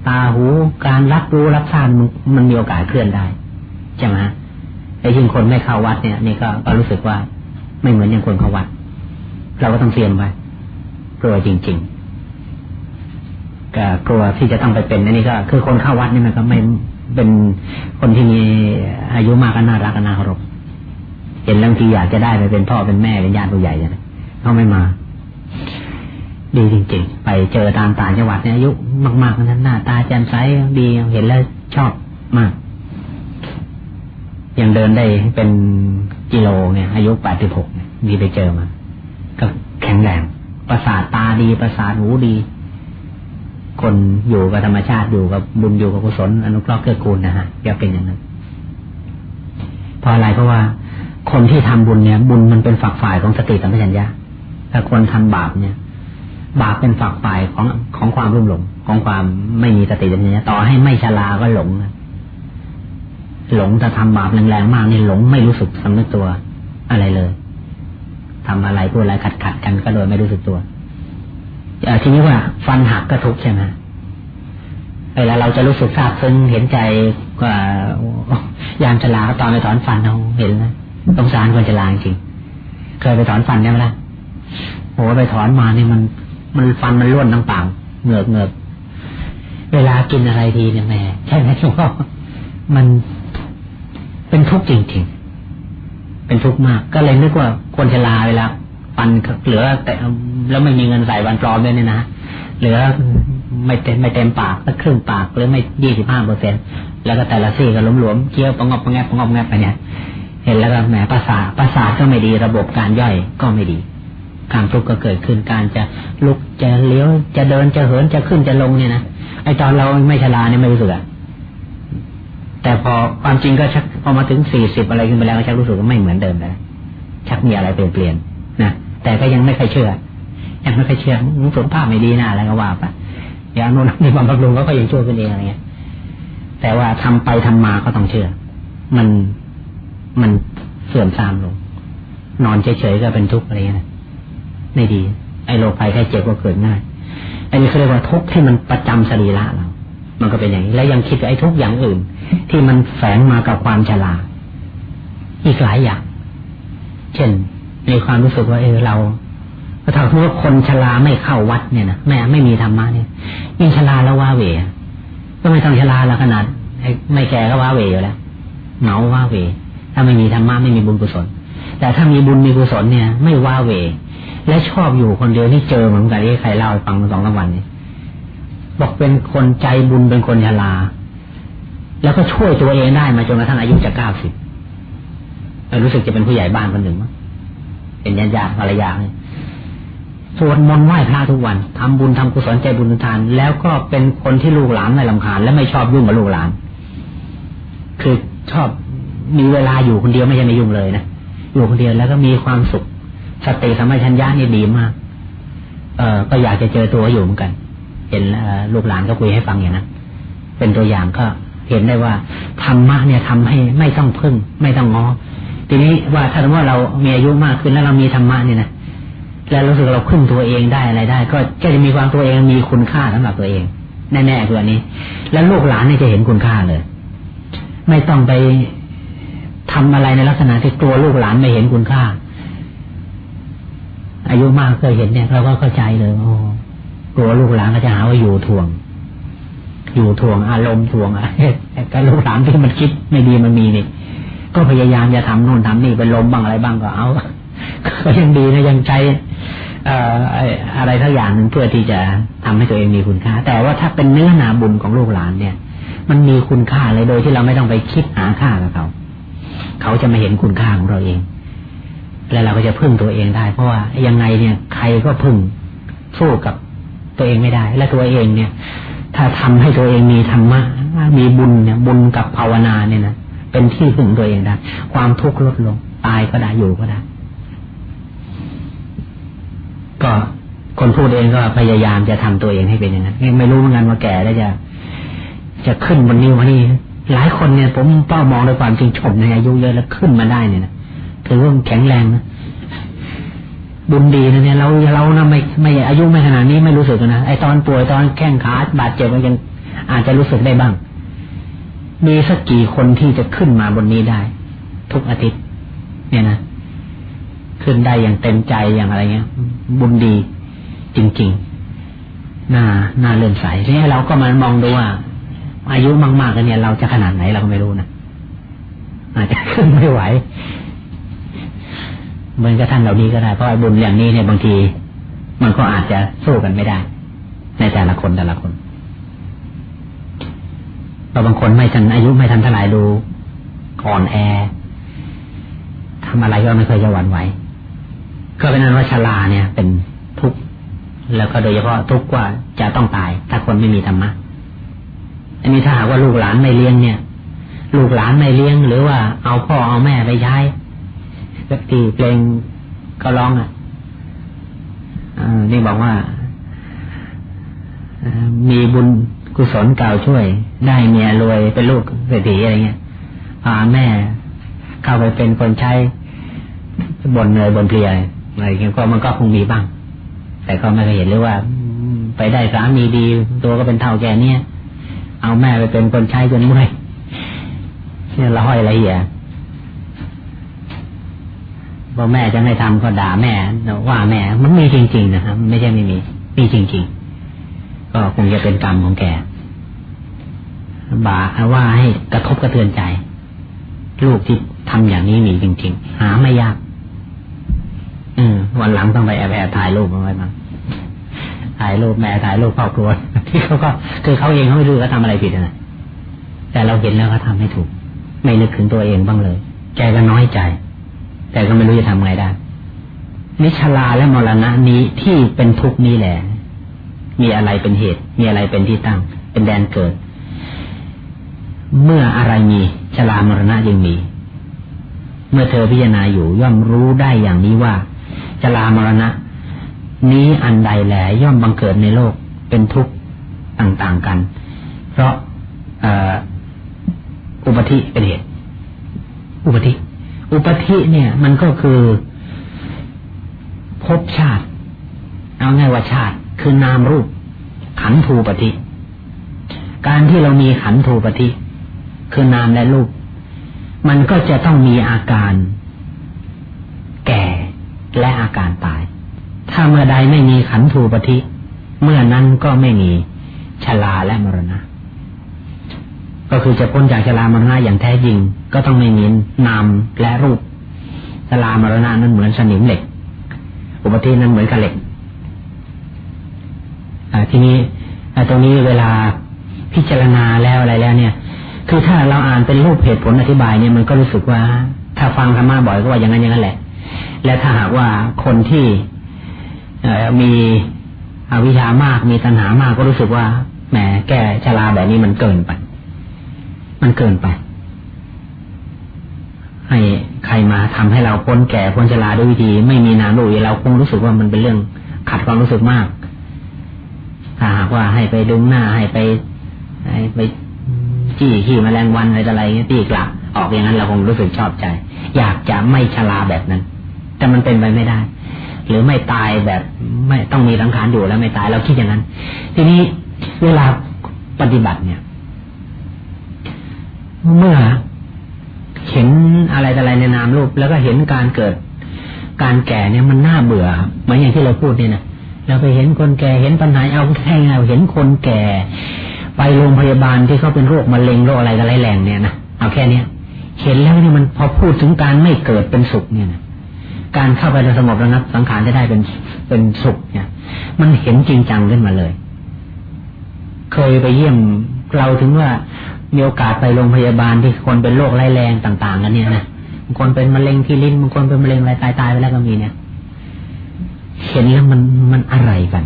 ตาหูการรับรู้รับทราบมันมีโอกาสเคลื่อนได้ใช่ไหม ไอ้ยิ่งคนไม่เข้าวัดเนี่ยนี่ก็ก็รู้สึกว่าไม่เหมือนอย่างคนเข้าวัด เราก็ต้องเตรียมไว้กลัวจริง ๆก็กลัวที่จะต้องไปเป็นอันนี้ก็ คือคนเข้าวัดนี่มันก็ไม่เป็นคนที่มีอายุมากก็น่ารักก็น่าเคารพเห็นบางทีอยากจะได้ไปเป็นพ่อเป็นแม่เป็นญาติผู้ใหญ่เนี่ยเขาไม่มา ดีจริง ๆ ไปเจอตามต่างจังหวัดเนี่ยอายุมากๆนั้นหน้าตาแจ่มใสดีเห็นแล้วชอบมาก ยังเดินได้เป็นกิโลเนี่ย อายุแปดสิบหกมีไปเจอมาก็แข็งแรงประสาทตาดีประสาทหูดี คนอยู่กับธรรมชาติอยู่กับบุญอยู่กับกุศลอนุเคราะห์เกื้อกูลนะฮะอย่าเป็นอย่างนั้นเพราะอะไรเพราะว่า คนที่ทำบุญเนี่ย บุญมันเป็นฝักฝ่ายของสติสัมปชัญญะถ้าคนทำบาปเนี่ย บาปเป็นฝักฝ่ายของของความรุ่มหลงของความไม่มีสติสัมปชัญญะต่อให้ไม่ชราก็หลง หลงจะทำบาปแรงๆมากนี่หลงไม่รู้สึกสำนึกตัวอะไรเลยทำอะไรพูดอะไรขัดขัดกันก็โดยไม่รู้สึกตัวทีนี้ว่า ฟันหักก็ทุกข์ใช่ไหมเวลาเราจะรู้สึกซาบซึ้งเห็นใจกว่ายามชลาตอนไปถอนฟันเราเห็นนะสงสารคนชลาจริงเคยไปถอนฟันได้ไหมล่ะโอ้ไปถอนมาเนี่ยมัน มันฟันมันร่วนทั้งปากเหงือกเหงือกเวลากินอะไรทีเนี่ยแม่ใช่ไหมที่ว่ามัน เป็นทุกข์จริงๆ เป็นทุกข์มาก ก็เลยนึกว่าคนชลาเวลาฟันเหลือแต่แล้วไม่มีเงินใส่วันปลอมด้วยเนี่ยนะเหลือไม่เต็มไม่เต็มปากสักครึ่งปากหรือไม่ยี่สิบห้าเปอร์เซ็นแล้วก็แต่ละซี่ก็ล้มหลวมเคี้ยวประงอบประแงบประงอบแงบไปเนี่ย เห็นแล้วก็แหมภาษาภาษาก็ไม่ดีระบบการย่อยก็ไม่ดีการทุกข์ก็เกิดขึ้นการจะลุกจะเลี้ยวจะเดินจะเหินจะขึ้นจะลงเนี่ยนะไอตอนเราไม่ชราเนี่ยไม่รู้สึกอะ แต่พอความจริงก็ชักพอมาถึงสี่สิบอะไรขึ้นไปแล้วชักรู้สึกว่าไม่เหมือนเดิมแล้วชักมีอะไรเปลี่ยนเปลี่ยนนะแต่ก็ยังไม่เคยเชื่อ ยังไม่เคยเชื่อสุขภาพไม่ดีนะอะไรก็ว่าไปอย่างโน้นนี่บำรุงก็ยังช่วยกันเองอะไรเงี้ย แต่ว่าทำไปทำมาก็ต้องเชื่อ มันมันเสื่อมทรามลง นอนเฉยๆก็เป็นทุกข์อะไรเงี้ยไม่ดี ไอ้โรคภัยแค่เจ็บก็เกิดง่ายอันนี้เขาเรียกว่าทุกข์ที่มันประจำสรีระเรา มันก็เป็นอย่างนี้แล้วยังคิดไอ้ทุกอย่างอื่น ที่มันแฝงมากับความชราอีกหลายอย่าง เช่น ในความรู้สึกว่าเออเราถ้าว่าคนชราไม่เข้าวัดเนี่ยนะแม่ไม่มีธรรมะเนี่ยยิ่งชราแล้วว่าเวก็ไม่ต้องชราแล้วขนาดไม่แก่ก็ว่าเวอยู่แล้วเหงาว่าเว ถ้าไม่มีธรรมะไม่มีบุญกุศล แต่ถ้ามีบุญมีกุศลเนี่ย ไม่ว่าเว และชอบอยู่คนเดียวนี่เจอเหมือนกันที่ใครเล่าให้ฟังมาสองสามวันนี้ บอกเป็นคนใจบุญเป็นคนชราแล้วก็ช่วยตัวเองได้มาจนกระทั่งอายุจะเก้าสิบรู้สึกจะเป็นผู้ใหญ่บ้านคนหนึ่งมั้งเป็นญาติญาติภรรยาสวดมนต์ไหว้พระทุกวันทำบุญทำกุศลใจบุญทาน แล้วก็เป็นคนที่ลูกหลานไม่ลำคาญและไม่ชอบยุ่งกับลูกหลาน คือชอบมีเวลาอยู่คนเดียวไม่ใช่ไม่ยุ่งเลยนะอยู่คนเดียวแล้วก็มีความสุขสติสมัชัญญานี่ดีมาก เออก็อยากจะเจอตัวอยู่เหมือนกัน เห็นลูกหลานก็คุยให้ฟังอย่างนั้นเป็นตัวอย่างก็เห็นได้ว่าธรรมะเนี่ยทำให้ไม่ต้องพึ่ง ไม่ต้องงอทีนี้ว่าถ้าสมมติเรามีอายุมากขึ้นแล้วเรามีธรรมะเนี่ยนะแล้วรู้สึกเราขึ้นตัวเองได้อะไรได้ ก็ก็จะมีความตัวเองมีคุณค่าสำหรับตัวเองแน่ๆคืออันนี้ แล้วลูกหลานเนี่ยจะเห็นคุณค่าเลย ไม่ต้องไปทำอะไรในลักษณะที่กลัวลูกหลานไม่เห็นคุณค่า อายุมากเคยเห็นเนี่ยเราก็เข้าใจเลยโอ้ กลัวลูกหลานก็จะหาว่าอยู่ทวง อยู่ทวงอารมณ์ทวงอะไรลูกหลานที่มันคิดไม่ดีมันมีนี่ก็พยายามจะทำโน่นทำนี่ไปลมบ้างอะไรบ้างก็เอาก็ยังดีนะยังใช้อะไรทั้งอย่างหนึ่งเพื่อที่จะทำให้ตัวเองมีคุณค่า แต่ว่าถ้าเป็นเนื้อหนาบุญของลูกหลานเนี่ย มันมีคุณค่าเลยโดยที่เราไม่ต้องไปคิดหาค่ากับเขาเขาจะมาเห็นคุณค่าของเราเอง แล้วเราก็จะพึ่งตัวเองได้ เพราะว่ายังไงเนี่ย ใครก็พึ่งสู้กับ ตัวเองไม่ได้ และตัวเองเนี่ย ถ้าทำให้ตัวเองมีธรรมะมีบุญเนี่ย บุญกับภาวนาเนี่ยนะเป็นที่พึ่งตัวเองได้ความทุกข์ลดลง ตายก็ได้อยู่ก็ได้ ก็คนพูดเองก็พยายามจะทำตัวเองให้เป็นอย่างนั้นไม่รู้เหมือนกันว่าแก่แล้วจะ จะขึ้นบนนิ้วมานี่หลายคนเนี่ย ผมเป้ามองด้วยความจริงชมในอายุเยอะแล้วขึ้นมาได้เนี่ยนะถือว่าแข็งแรงนะ บุญดีนะเนี่ยเราเรานะไม่ไม่อายุไม่ขนาดนี้ไม่รู้สึกนะไอตอนป่วยตอนแข้งขาบาดเจ็บมันยังอาจจะรู้สึกได้บ้าง มีสักกี่คนที่จะขึ้นมาบนนี้ได้ ทุกอาทิตย์ เนี่ยนะขึ้นได้อย่างเต็มใจอย่างอะไรเงี้ย บุญดีจริงๆน่าน่าเลื่อนใสทีนี้เราก็มามองดูว่า อายุมากๆกันเนี่ย เราจะขนาดไหนเราก็ไม่รู้นะอาจจะขึ้นไม่ไหว เหมือนกับท่านเหล่านี้ก็ได้เพราะบุญอย่างนี้เนี่ยบางที มันก็อาจจะสู้กันไม่ได้ ในแต่ละคนแต่ละคนเราบางคนไม่ทันอายุไม่ทันเท่าไหร่ดูอ่อนแอทำอะไรก็ไม่เคยจะหวั่นไหวก็เป็นนั้นว่าชลาเนี่ย เป็นทุกข์แล้วก็โดยเฉพาะทุกข์ว่าจะต้องตาย ถ้าคนไม่มีธรรมะอันนี้ถ้าหากว่าลูกหลานไม่เลี้ยงเนี่ย ลูกหลานไม่เลี้ยง หรือว่าเอาพ่อเอาแม่ไป ใช้ที่เพลงก็ร้องอะนี่บอกว่ามีบุญกุศลเก่าช่วย ได้เมียรวยเป็นลูกเศรษฐีอะไรเงี้ยพาแม่เข้าไปเป็นคนใช้บนเนยบนเพลียอะไรเงี้ยก็มันก็คงมีบ้าง แต่ก็ไม่เคยเห็นเลยว่า ไปได้สามีดี ตัวก็เป็นเท่าแกเนี่ย เอาแม่ไปเป็นคนใช้จนเมื่อยเนี่ยละห้อยอะไรเหี้ย พอแม่จะไม่ทำก็ด่าแม่ว่าแม่ มันมีจริง ๆ นะครับไม่ใช่ไม่มีมีจริง ๆ ก็คงจะเป็นกรรมของแกบาว่าให้กระทบกระเทือนใจ ลูกที่ทำอย่างนี้มีจริง ๆ หาไม่ยาก อืมวันหลังต้องไปแอบแอบถ่ายรูปมาไว้บ้างถ่ายรูปแม่ถ่ายรูปครอบครัวที่เขาก็คือเขาเองเขาไม่รู้เขาทำอะไรผิดนะแต่เราเห็นแล้วเขาทาให้ถูก ไม่นึกถึงตัวเองบ้างเลยแกก็น้อยใจ แต่ก็ไม่รู้จะทำไงได้นิชลาและมรณะนี้ที่เป็นทุกนี้แหละ มีอะไรเป็นเหตุ มีอะไรเป็นที่ตั้ง เป็นแดนเกิด เมื่ออะไรมีชลามรณะยังมี เมื่อเธอพิจารณาอยู่ย่อมรู้ได้อย่างนี้ว่าชลามรณะ นี้อันใดแหลย่อมบังเกิดในโลกเป็นทุกข์ต่างๆกัน เพราะอุปธิเป็นเหตุ อุปธิ อุปธิเนี่ย มันก็คือภพชาติ เอาง่ายว่าชาติ คือนามรูป ขันธูปฏิการที่เรามีขันธูปฏิคือนามและรูป มันก็จะต้องมีอาการ แก่และอาการตาย ถ้าเมื่อใดไม่มีขันธูปฏิเมื่อนั้นก็ไม่มีชลาและมรณะ ก็คือจะพ้นจากชลามรณะอย่างแท้จริง ก็ต้องไม่มีนามและรูปชลามรณะนั้นเหมือนสนิมเหล็ก อุปธินั้นเหมือนกับเหล็กทีนี้ตรงนี้เวลาพิจารณาแล้วอะไรแล้วเนี่ย คือถ้าเราอ่านเป็นรูปเหตุผลอธิบายเนี่ยมันก็รู้สึกว่า ถ้าฟังธรรมะบ่อยก็ว่าอย่างนั้นอย่างนั้นแหละ และถ้าหากว่าคนที่มีอวิชามากมีตัณหามากก็รู้สึกว่าแหมแก่ชราแบบนี้มันเกินไป มันเกินไป ให้ใครมาทำให้เราพ้นแก่พ้นชราด้วยวิธี ไม่มีนามรูเราคงรู้สึกว่ามันเป็นเรื่องขัดความรู้สึกมาก ถ้าหากว่าให้ไปดึงหน้าให้ไปให้ไปจี้ขี้แมลงวันอะไรอะไรเงี้ยตีกลับออกอย่างนั้นเราคงรู้สึกชอบใจ อยากจะไม่ชราแบบนั้น แต่มันเป็นไปไม่ได้ หรือไม่ตายแบบไม่ต้องมีสังขารอยู่แล้วไม่ตายเราคิดอย่างนั้น ทีนี้เวลาปฏิบัติเนี่ย เมื่อเห็นอะไรอะไรในนามรูป แล้วก็เห็นการเกิด การแก่เนี่ยมันน่าเบื่อเหมือนอย่างที่เราพูดเนี่ยนะเราไปเห็นคนแก่เห็นปัญหาเอาแค่เราเห็นคนแก่ ไปโรงพยาบาลที่เขาเป็นโรคมะเร็งโรคอะไรกันไรแรงเนี่ยนะเอาแค่เนี้ยเห็นแล้วเนี่ยมันพอพูดถึงการไม่เกิดเป็นสุขเนี่ยนะการเข้าไปในสงบระงับสังขารจะได้เป็นเป็นสุขเนี่ย มันเห็นจริงจังขึ้นมาเลย เคยไปเยี่ยมเราถึงว่า มีโอกาสไปโรงพยาบาลที่คนเป็นโรคไร้แรงต่างๆกันเนี่ยนะบางคนเป็นมะเร็งที่ลิ้นบางคนเป็นมะเร็งอะไรตายตายไปแล้วก็มีเนี่ยเห็นแล้วมันมันอะไรกัน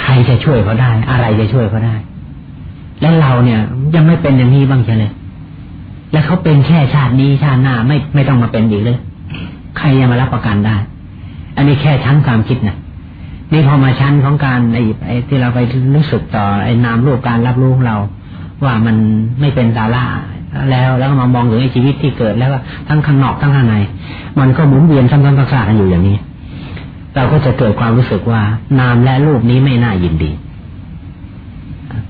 ใครจะช่วยเขาได้ อะไรจะช่วยเขาได้ แล้วเราเนี่ย ยังไม่เป็นอย่างนี้บ้างใช่ไหมแล้วเขาเป็นแค่ชาตินี้ชาติหน้าไม่ไม่ต้องมาเป็นอีกเลย ใครจะมารับประกันได้ อันนี้แค่ชั้นความคิดนะนี่พอมาชั้นของการไอ้ไอ้ที่เราไปรู้สึกต่อไอ้นามรูปการรับรู้ของเรา ว่ามันไม่เป็นสาระแล้วแล้วมามองถึงชีวิตที่เกิดแล้วทั้งข้างนอกทั้งข้างใน มันก็หมุนเวียนซ้ำๆซากๆกันอยู่อย่างนี้ เราก็จะเกิดความรู้สึกว่านามและรูปนี้ไม่น่ายินดี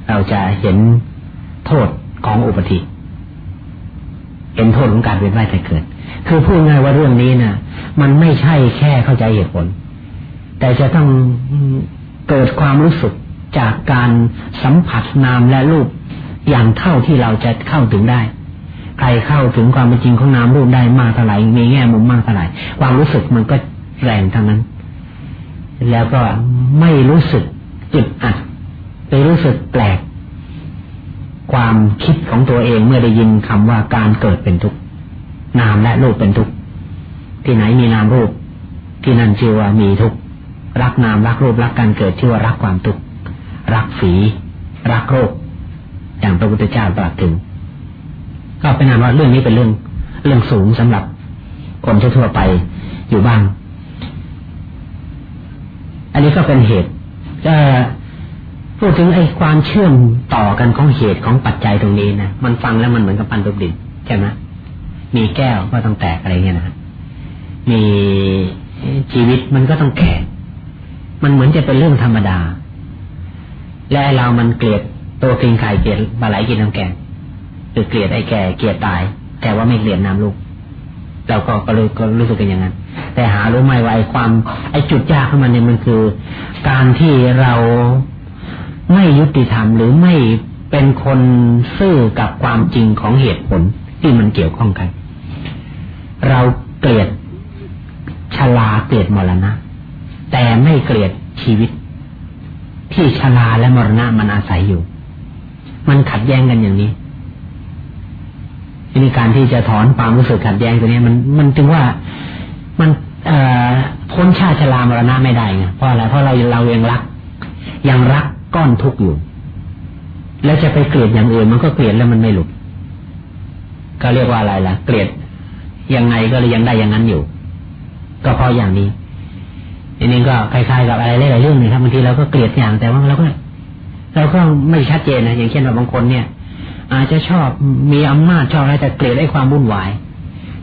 เราจะเห็นโทษของอุปธิเห็นโทษของการเวียนว่ายแต่เกิด คือพูดง่ายว่าเรื่องนี้นะ่ะ มันไม่ใช่แค่เข้าใจเหตุผล แต่จะต้องเกิดความรู้สึกจากการสัมผัสนามและรูป อย่างเท่าที่เราจะเข้าถึงได้ ใครเข้าถึงความเป็นจริงของนามรูปได้มากเท่าไหร่มีแง่มุมมากเท่าไหร่ความรู้สึกมันก็แรงทั้งนั้น แล้วก็ไม่รู้สึกจุดอัดไปรู้สึกแปลก ความคิดของตัวเองเมื่อได้ยินคำว่าการเกิดเป็นทุกข์นามและรูปเป็นทุกข์ที่ไหนมีนามรูป ที่นั่นชื่อว่ามีทุกข์รักนามรักรูปรักการเกิดชื่อว่ารักความทุกข์รักฝี รักโรค พระพุทธเจ้าตรัสถึง ก็เป็นนานว่าเรื่องนี้เป็นเรื่องเรื่องสูงสำหรับคนทั่วไปอยู่บ้าง อันนี้ก็เป็นเหตุจะพูดถึงไอ้ความเชื่อมต่อกันของเหตุของปัจจัยตรงนี้นะมันฟังแล้วมันเหมือนกับปันตุบดินใช่ไหมมีแก้วก็ต้องแตกอะไรเงี้ยนะมีชีวิตมันก็ต้องแก่ มันเหมือนจะเป็นเรื่องธรรมดา และเรามันเกลียด ตัวกินไข่เกลียดปลาไหลกินน้ำแกงหรือเกลียดไอ้แก่เกลียดตาย แต่ว่าไม่เกลียดน้ำลูกเราก็ก็เลยก็รู้สึกกันอย่างนั้น แต่หารู้ไหมว่าไอ้ความ ไอ้จุดยากของมันเนี่ยมันคือ การที่เราไม่ยุติธรรมหรือไม่เป็นคนซื่อกับความจริงของเหตุผลที่มันเกี่ยวข้องกัน เราเกลียดชลาเกลียดมรณะ แต่ไม่เกลียดชีวิต ที่ชลาและมรณะมันอาศัยอยู่ มันขัดแย้งกันอย่างนี้มีการที่จะถอนความรู้สึกขัดแย้งตัวนี้มันมันจึงว่ามันเอพ้นชาติชรามรณะไม่ได้ไงเพราะอะไรเพราะเราเรายังรัก ยังรักก้อนทุกข์อยู่ แล้วจะไปเกลียดอย่างอื่น มันก็เกลียดแล้วมันไม่หลุดก็เรียกว่าอะไรล่ะ เกลียดยังไงก็เลยยังได้อย่างนั้นอยู่ ก็เพราะอย่างนี้อันนี้ก็คล้ายๆกับอะไรหลายๆเรื่องนะครับบางทีเราก็เกลียดอย่างแต่ว่าเราก็ เราก็ไม่ชัดเจนนะอย่างเช่นว่าบางคนเนี่ย อาจจะชอบมีอำนาจชอบอะไรแต่เกลียดไอ้ความวุ่นวาย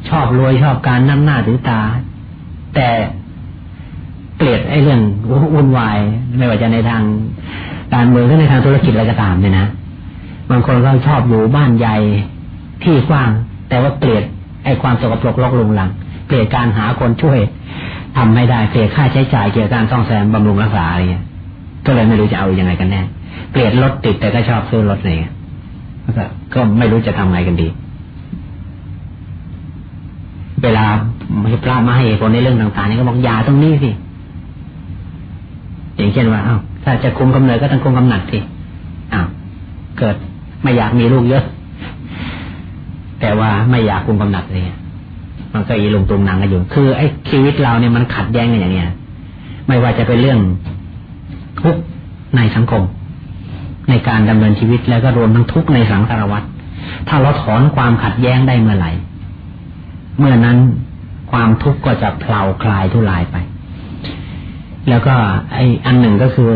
ชอบรวยชอบการนั่งหน้าถือตา แต่เกลียดไอ้เรื่องวุ่นวาย ไม่ว่าจะในทางการเมืองหรือในทางธุรกิจอะไรก็ตามเนี่ยนะบางคนก็ชอบอยู่บ้านใหญ่ที่กว้าง แต่ว่าเกลียดไอ้ความสกปรกลกลุงลังเกลียดการหาคนช่วยทำไม่ได้เกลียดค่าใช้จ่ายเกี่ยวกับการซ่อมแซมบำรุงรักษาอะไรเงี้ยก็เลยไม่รู้จะเอาอยัางไงกันแน่ เกลียดรถติดแต่ก็ชอบซื้อรถอะไรเงี้ยก็ไม่รู้จะทำไงกันดี เวลาพระมาให้ผลในเรื่องต่างๆนี่ก็บอกยาตรงนี้สิ อย่างเช่นว่าอ้าวถ้าจะคุมกำเนิดก็ต้องคุมกำหนัดสิอ้าวเกิดไม่อยากมีลูกเยอะ แต่ว่าไม่อยากคุมกำหนัดเลยมันก็อีลงตรงนังกันอยู่ คือไอ้ชีวิตเราเนี่ยมันขัดแย้งกันอย่างเนี้ยไม่ว่าจะเป็นเรื่องทุกในสังคม ในการดำเนินชีวิตแล้วก็รวมทั้งทุกในสังสารวัฏถ้าเราถอนความขัดแย้งได้เมื่อไหร่ เมื่อนั้นความทุกข์ก็จะเพลาคลายทุลายไป แล้วก็ ไออันหนึ่งก็คือ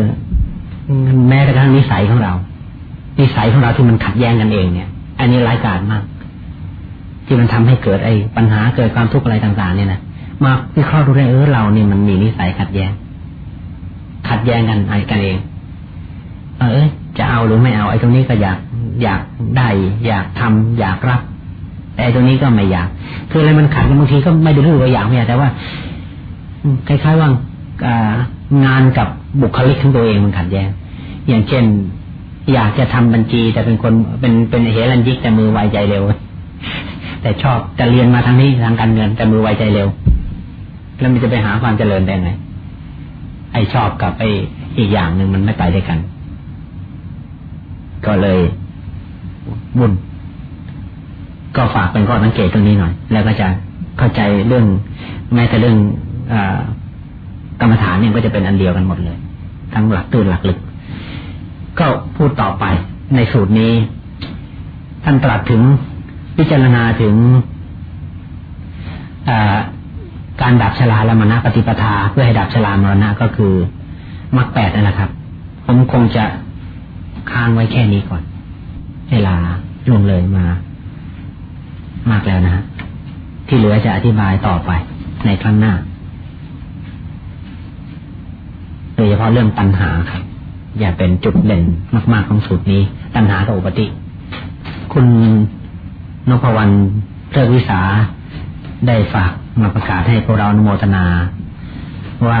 แม้กระทั่งนิสัยของเรา นิสัยของเราที่มันขัดแย้งกันเองเนี่ย อันนี้ร้ายกาจมาก ที่มันทำให้เกิดไอ้ปัญหาเกิดความทุกข์อะไรต่างๆ เนี่ยนะมาวิเคราะห์ดูได้เออเราเนี่ยมันมีนิสัยขัดแย้ง ขัดแย้งกันไอ้กันเองเออ หรือไม่เอาไอ้ตรงนี้ก็อยากอยากได้ อยากทำอยากรับแต่ตรงนี้ก็ไม่อยาก คืออะไรมันขัดกันบางทีก็ไม่ได้รู้ว่าอยากไม่อยากแต่ว่าคล้ายๆว่างานกับบุคลิกของตัวเองมันขัดแย้งอย่างเช่น อยากจะทำบัญชี แต่เป็นคนเป็นเป็นเฮลันยิกแต่มือไวใจเร็ว แต่ชอบจะเรียนมาทางนี้ทางการเงินแต่มือไวใจเร็ว แล้วมันจะไปหาความเจริญได้ไงไอชอบกับไออีกอย่างหนึ่งมันไม่ไปด้วยกัน ก็เลยบุญก็ฝากเป็นข้อสังเกตตรงนี้หน่อย แล้วก็จะเข้าใจเรื่องแม้แต่เรื่องอกรรมฐานเนี่ยก็จะเป็นอันเดียวกันหมดเลย ทั้งหลักตื่นหลักลึก ก็พูดต่อไปในสูตรนี้ ท่านตรัสถึงพิจารณาถึงการดับชลาและมรณะปฏิปทา เพื่อให้ดับชลามรณะก็คือมรรคแปดนั่นแหละครับ ผมคงจะ ค้างไว้แค่นี้ก่อน เวลาล่วงเลยมา มากแล้วนะ ที่เหลือจะอธิบายต่อไป ในครั้งหน้า โดยเฉพาะเรื่องตัณหาครับ อย่าเป็นจุดเด่นมาก ๆของสูตรนี้ ตัณหากับอุปติ คุณนพวรรณเลิกวิสาได้ฝากมาประกาศให้พวกเราอนโมทนา ว่า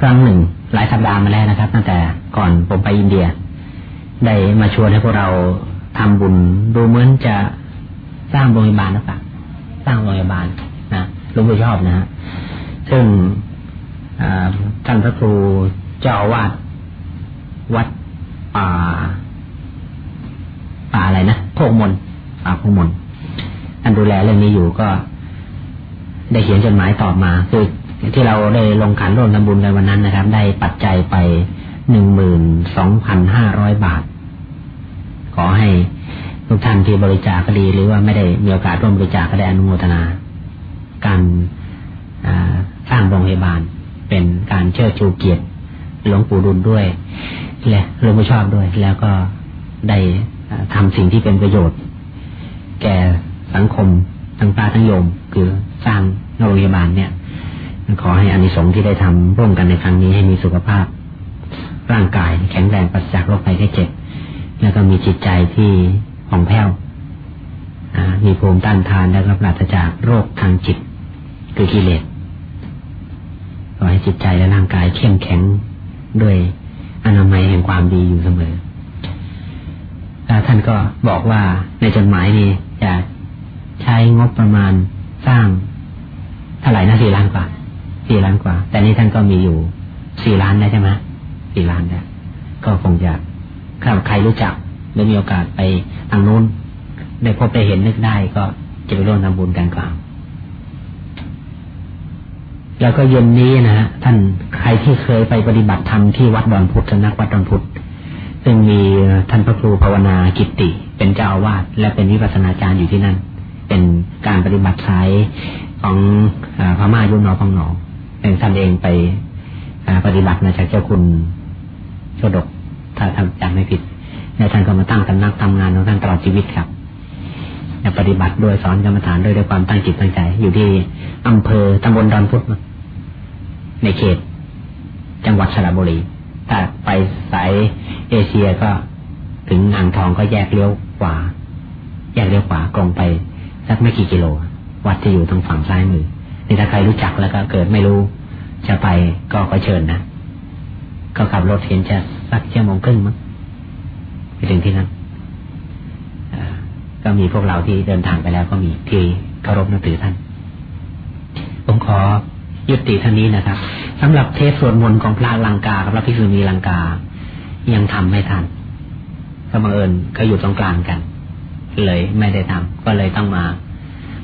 ครั้งหนึ่งหลายสัปดาห์มาแล้วนะครับตั้งแต่ก่อนผมไปอินเดีย ได้มาชวนให้พวกเราทำบุญ ดูเหมือนจะสร้างโรงพยาบาลนะครัสร้างโรงพยาบาลนะลุงผู้ชอบนะฮะซึ่งท่านพระครูเจ้าวาดวัดป่าป่าอะไรนะโคกมนป่าโคกมนท่านดูแลเรื่องนี้อยู่ก็ ได้เขียนจดหมายตอบมา คือที่เราได้ลงขันร่วมทำบุญกันวันนั้นนะครับ ได้ปัจจัยไป หนึ่งหมื่นสองพันห้าร้อยบาท ขอให้ทุกท่านที่บริจาคก็ดี หรือว่าไม่ได้มีโอกาสร่วมบริจาคก็ได้อนุโมทนา การสร้างโรงพยาบาล เป็นการเชิดชูเกียรติหลวงปู่ดุลด้วย และหลวงปู่ชอบด้วย แล้วก็ได้ทำสิ่งที่เป็นประโยชน์ แก่สังคมทั้งตาทั้งโยม คือสร้างโรงพยาบาลเนี่ย ขอให้อานิสงส์ที่ได้ทำร่วมกันในครั้งนี้ให้มีสุขภาพ ร่างกายแข็งแรงปัสจากโรคภัยแค่เจ็บ แล้วก็มีจิตใจที่ผ่องแผ้วมีภูมิต้านทานและก็ปราศจากโรคทางจิต คือกิเลสขอให้จิตใจและร่างกายเข้มแข็งด้วยอนามัยแห่งความดีอยู่เสมอแล้วท่านก็บอกว่าในจดหมายนี้จะใช้งบประมาณสร้างเท่าไหร่นะสี่ล้านกว่าสี่ล้านกว่า แต่นี้ท่านก็มีอยู่สี่ล้านได้ใช่ไหม สี่ล้านได้ก็คงจะถ้าใครรู้จักได้มีโอกาสไปทางนู้นได้พบไปเห็นนึกได้ก็จะไปร่วมทำบุญกันกล่าวแล้วก็เย็นนี้นะฮะท่านใครที่เคยไปปฏิบัติธรรมที่วัดดอนพุทธสนักวัดดอนพุทธซึ่งมีท่านพระครูภาวนากิตติเป็นเจ้าอาวาสและเป็นวิปัสสนาจารย์อยู่ที่นั่น เป็นการปฏิบัติสายของพม่ายุนนอพังหนอเป็นท่านเองไปปฏิบัติมาจากเจ้าคุณ ชดกถ้าทำจำไม่ผิดแล้วท่านก็มาตั้งตำนักทำงานของท่านตลอดชีวิตครับปฏิบัติด้วยสอนกรรมฐานด้วยด้วยความตั้งจิตตั้งใจ อยู่ที่อำเภอตำบลดอนพุทธในเขต จังหวัดสระบุรีถ้าไปสายเอเชียก็ถึงอ่างทองก็แยกเลี้ยวขวา แยกเลี้ยวขวาตรงไปสักไม่กี่กิโล วัดที่อยู่ทางฝั่งซ้ายมือนี่ถ้าใครรู้จักแล้วก็เกิดไม่รู้จะไปก็ขอเชิญนะ ก็ขับรถเห็นจะสักชั่วโมงครึ่งมั้งไปถึงที่นั่นก็มีพวกเราที่เดินทางไปแล้วก็มีที่เคารพนับถือท่าน ผมขอยุติท่านี้นะครับสำหรับเทศสวดมนต์ของพระลังกากับพระภิกษุณีลังกา ยังทำไม่ทันก็บังเอิญเขาอยู่ตรงกลางกัน เลยไม่ได้ทำก็เลยต้องมา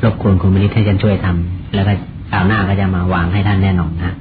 รบกวนคุณมณิษฐ์ให้ฉันช่วยทำแล้วก็คราวหน้าก็จะมาวางให้ท่านแน่นอนนะ